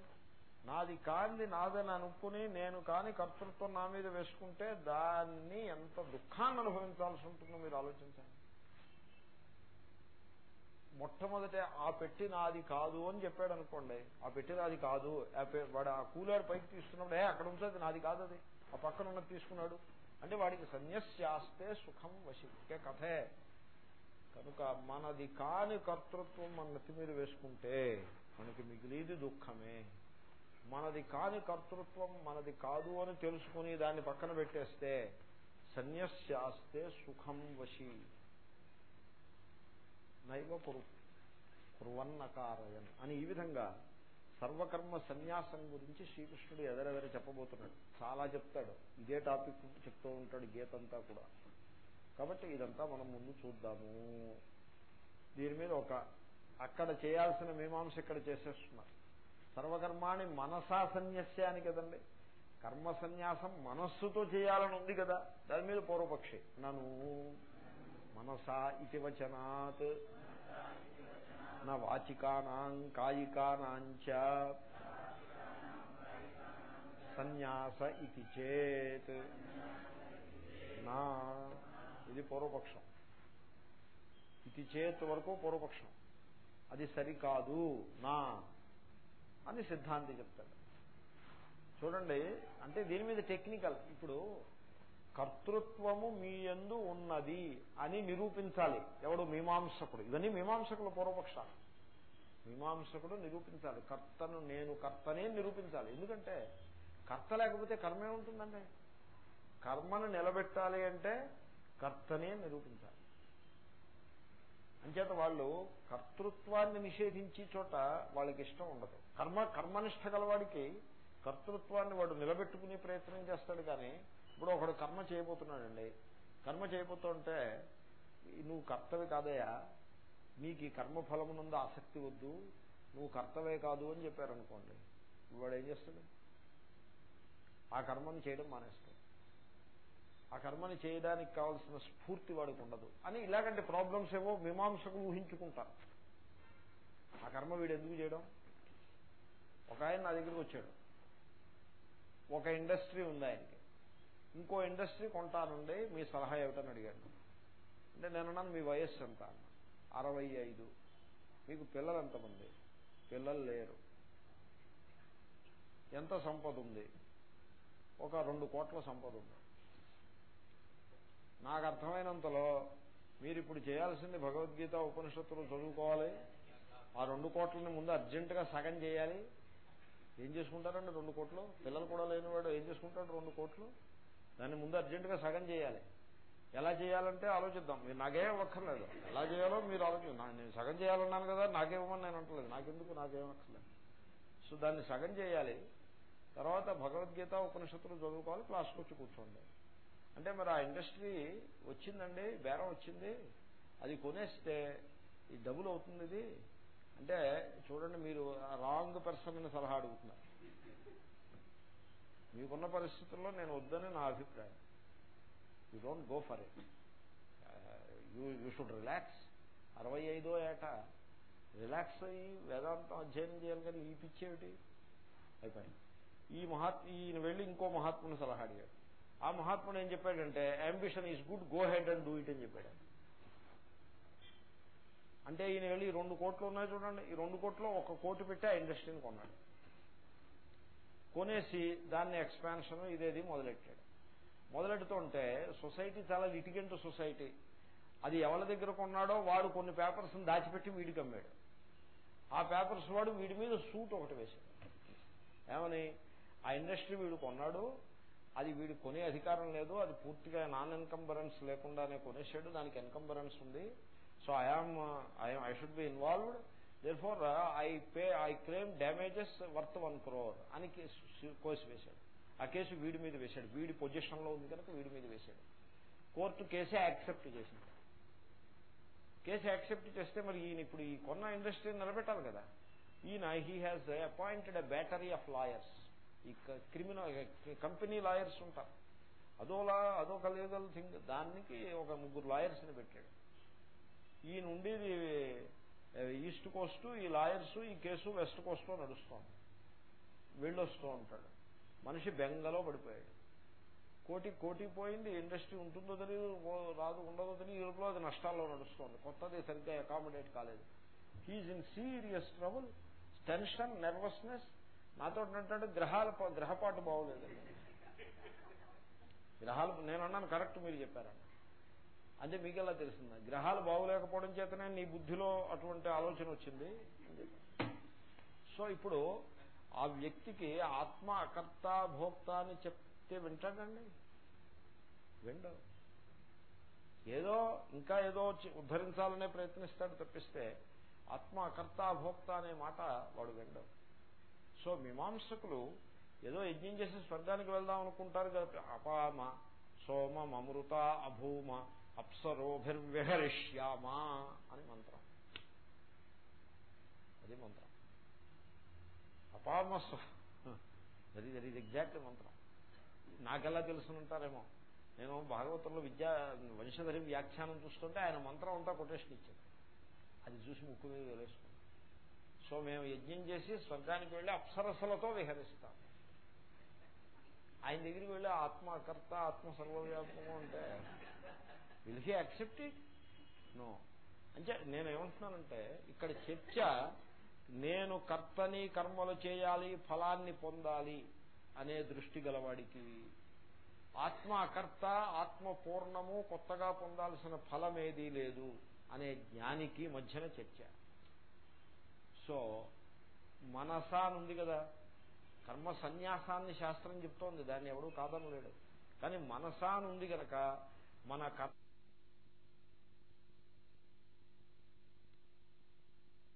నాది కాంది నాదని అనుకుని నేను కాని కర్తృత్వం నా మీద వేసుకుంటే దాన్ని ఎంత దుఃఖాన్ని అనుభవించాల్సి ఉంటుందో మీరు ఆలోచించండి. మొట్టమొదట ఆ పెట్టి నాది కాదు అని చెప్పాడు అనుకోండి. ఆ పెట్టి నాది కాదు వాడు ఆ కూలాడు పైకి తీసుకున్నాడు ఏ అక్కడ ఉంచేది నాది కాదు అది. ఆ పక్కన ఉన్నది తీసుకున్నాడు. అంటే వాడికి సన్యస్యాస్తే సుఖం వశికే కథే. కనుక మనది కాని కర్తృత్వం మన నెత్తి మీద వేసుకుంటే మనకి మిగిలిది దుఃఖమే. మనది కాని కర్తృత్వం మనది కాదు అని తెలుసుకుని దాన్ని పక్కన పెట్టేస్తే సన్యస్యాస్తే సుఖం వశి. నైవ కురు కురువన్నకారయన్ అని ఈ విధంగా సర్వకర్మ సన్యాసం గురించి శ్రీకృష్ణుడు ఎదరెదర చెప్పబోతున్నాడు. చాలా చెప్తాడు. ఇదే టాపిక్ చెప్తూ ఉంటాడు గీతంతా కూడా. కాబట్టి ఇదంతా మనం ముందు చూద్దాము. దీని మీద ఒక అక్కడ చేయాల్సిన మీమాంస ఇక్కడ చేసేస్తున్నారు. సర్వకర్మాణి మనసా సన్యాసాన్ని కదండి. కర్మ సన్యాసం మనస్సుతో చేయాలని ఉంది కదా దాని మీద పూర్వపక్షి. నను మనసా ఇది వచనాత్. నా వాచికానాం కాయికానాంచ సన్యాస ఇది చేత్. నా ఇది పూర్వపక్షం. ఇది చేత్ వరకు పూర్వపక్షం. అది సరికాదు. నా అని సిద్ధాంతి చెప్తాడు. చూడండి అంటే దీని మీద టెక్నికల్. ఇప్పుడు కర్తృత్వము మీ ఎందు ఉన్నది అని నిరూపించాలి. ఎవడు మీమాంసకుడు? ఇవన్నీ మీమాంసకుల పూర్వపక్షాలు. మీమాంసకుడు నిరూపించాలి. కర్తను నేను కర్తనే నిరూపించాలి. ఎందుకంటే కర్త లేకపోతే కర్మే ఉంటుందండి కర్మను నిలబెట్టాలి అంటే కర్తనే నిరూపించాలి. అంచేత వాళ్ళు కర్తృత్వాన్ని నిషేధించే చోట వాళ్ళకి ఇష్టం ఉండదు. కర్మ కర్మనిష్ట గలవాడికి కర్తృత్వాన్ని వాడు నిలబెట్టుకునే ప్రయత్నం చేస్తాడు కానీ ఇప్పుడు ఒకడు కర్మ చేయబోతున్నాడండి. కర్మ చేయబోతుంటే నువ్వు కర్తవి కాదయా నీకు ఈ కర్మఫలమునందు ఆసక్తి వద్దు. నువ్వు కర్తవే కాదు అని చెప్పారనుకోండి. వాడు ఏం చేస్తాడు? ఆ కర్మను చేయడం మానేస్తాడు. ఆ కర్మని చేయడానికి కావాల్సిన స్ఫూర్తి వాడికి ఉండదు. అని ఇలాగంటే ప్రాబ్లమ్స్ ఏవో మీమాంసకు ఊహించుకుంటారు. ఆ కర్మ వీడు ఎందుకు చేయడం? ఒక ఆయన నా దగ్గరికి వచ్చాడు. ఒక ఇండస్ట్రీ ఉంది ఆయనకి. ఇంకో ఇండస్ట్రీ కొంటానుండి మీ సలహా ఏమిటని అడిగాడు. అంటే నేనన్నాను మీ వయస్సు ఎంత? అన్న అరవై ఐదు. మీకు పిల్లలు ఎంతమంది? పిల్లలు లేరు. ఎంత సంపద ఉంది? ఒక రెండు కోట్ల సంపద ఉంది. నాకు అర్థమైనంతలో మీరు ఇప్పుడు చేయాల్సింది భగవద్గీత ఉపనిషత్తులు చదువుకోవాలి. ఆ రెండు కోట్లని ముందు అర్జెంటుగా సగం చేయాలి. ఏం చేసుకుంటారండి రెండు కోట్లు? పిల్లలు కూడా లేనివాడు ఏం చేసుకుంటాడు రెండు కోట్లు? దాన్ని ముందు అర్జెంటుగా సగం చేయాలి. ఎలా చేయాలంటే ఆలోచిద్దాం. మీరు నాకేం అక్కర్లేదు ఎలా చేయాలో మీరు ఆలోచిద్దాం నేను సగం చేయాలన్నాను కదా నాకేమని నేను అంటలేదు. నాకెందుకు? నాకేం అక్కర్లేదు సో దాన్ని సగం చేయాలి. తర్వాత భగవద్గీత ఉపనిషత్తులు చదువుకోవాలి క్లాస్కి వచ్చి కూర్చోండి. అంటే మరి ఆ ఇండస్ట్రీ వచ్చిందండి బేరం వచ్చింది. అది కొనేస్తే ఈ డబుల్ అవుతుంది ఇది. అంటే చూడండి మీరు రాంగ్ పర్సన్ సలహా అడుగుతున్నారు. మీకున్న పరిస్థితుల్లో నేను వద్దని నా అభిప్రాయం. You don't go for it you you should relax అరవై ఐదో ఏట. రిలాక్స్ అయ్యి వేదాంతం అధ్యయనం చేయాలి కానీ ఈ పిచ్చేమిటి? అయిపోయింది. ఈ మహాత్ ఈయన వెళ్ళి ఇంకో మహాత్ముని సలహా అడిగాడు. ఆ మహాత్ముడు ఏం చెప్పాడంటే ambition is good go ahead and do it అని చెప్పాడు. అంటే ఈయన వెళ్ళి ఈ రెండు కోట్లు ఉన్నాయి చూడండి. ఈ రెండు కోట్లు ఒక కోటి పెట్టి ఆ ఇండస్ట్రీని కొన్నాడు. కొనేసి దాన్ని ఎక్స్పాన్షన్ ఇదేది మొదలెట్టాడు. మొదలెడుతుంటే సొసైటీ చాలా లిటిగెంట్ సొసైటీ. అది ఎవరి దగ్గర కొన్నాడో వాడు కొన్ని పేపర్స్ దాచిపెట్టి వీడికి అమ్మాడు. ఆ పేపర్స్ వాడు వీడి మీద సూట్ ఒకటి వేశాడు. ఏమని? ఆ ఇండస్ట్రీ వీడు కొన్నాడు అది వీడు కొనే అధికారం లేదు అది పూర్తిగా నాన్ ఎన్కంబరెన్స్ లేకుండానే కొనేసాడు దానికి ఎన్కంబరెన్స్ ఉంది. So I am I'm I should be involved therefore I pay I claim damages worth one crore అని కేసు వేశాడు. ఆ కేసు వీడి మీద వేశాడు. వీడి పొజిషన్లో ఉంది కనుక వీడి మీద వేశాడు. కోర్టు కేసే యాక్సెప్ట్ చేసింది. కేసు యాక్సెప్ట్ చేస్తే మరి ఈయన ఇప్పుడు ఈ కొన్న ఇండస్ట్రీని నిలబెట్టాలి కదా. ఈయన he has appointed a battery of lawyers ఈ క్రిమినల్ కంపెనీ లాయర్స్ ఉంటారు. అదోలా అదొక లీగల్ థింగ్ దానికి ఒక ముగ్గురు లాయర్స్ని పెట్టాడు. ఈయన ఉండేది ఈస్ట్ కోస్ట్ ఈ లాయర్స్ ఈ కేసు వెస్ట్ కోస్ట్లో నడుస్తోంది. వెళ్ళొస్తూ ఉంటాడు. మనిషి బెంగలో పడిపోయాడు. కోటి కోటి పోయింది ఇండస్ట్రీ ఉంటుందో తెలియదు రాదు ఉండదో తెలియదు యూరోప్లో అది నష్టాల్లో నడుస్తోంది. కొత్తది సరిగ్గా అకామిడేట్ కాలేదు. He is in serious trouble tension nervousness నాతో అంటాడు గ్రహాల గ్రహపాటు బాగోలేదండి గ్రహాలు నేను అన్నాను కరెక్ట్ మీరు చెప్పారన్న అంటే మీకెలా తెలిసిందా? గ్రహాలు బాగోలేకపోవడం చేతనే నీ బుద్ధిలో అటువంటి ఆలోచన వచ్చింది? సో ఇప్పుడు ఆ వ్యక్తికి ఆత్మ అకర్త భోక్త అని చెప్తే వింటాడండి? విండవు ఏదో ఇంకా ఏదో ఉద్ధరించాలనే ప్రయత్నిస్తాడు తప్పిస్తే ఆత్మ అకర్త భోక్త అనే మాట వాడు విండవు సో మీమాంసకులు ఏదో యజ్ఞం చేసి స్వర్గానికి వెళ్దాం అనుకుంటారు కదా అపామ సోమ అమృత అభూమ అప్సరోభిర్విహరిష్యామా అని మంత్రం. అది మంత్రం. అపామ అది అది ఎగ్జాక్ట్ మంత్రం. నాకెలా తెలుసునంటారేమో నేను భాగవతంలో విద్యా వంశధరి వ్యాఖ్యానం చూస్తుంటే ఆయన మంత్రం అంతా కొటేషన్ ఇచ్చాను అది చూసి ముక్కు మీద వేలేసుకున్నాను. సో మేము యజ్ఞం చేసి స్వర్గానికి వెళ్ళి అప్సరసలతో విహరిస్తాం. ఆయన దగ్గరికి వెళ్ళి ఆత్మకర్త ఆత్మ సర్వవ్యాపకము అంటే will he accept it no అంటే నేను ఏమంటున్నానంటే ఇక్కడ చర్చ నేను కర్తని కర్మలు చేయాలి ఫలాన్ని పొందాలి అనే దృష్టి గలవాడికి. ఆత్మ అకర్త ఆత్మ పూర్ణము కొత్తగా పొందాల్సిన ఫలం ఏదీ లేదు అనే జ్ఞానికి మధ్యన చర్చ. సో మనస ఉంది కదా. కర్మ సన్యాసాన్ని శాస్త్రం చెప్తోంది. దాన్ని ఎవడూ కాదనలేడు. కానీ మనసా ఉంది గనక మన కర్మ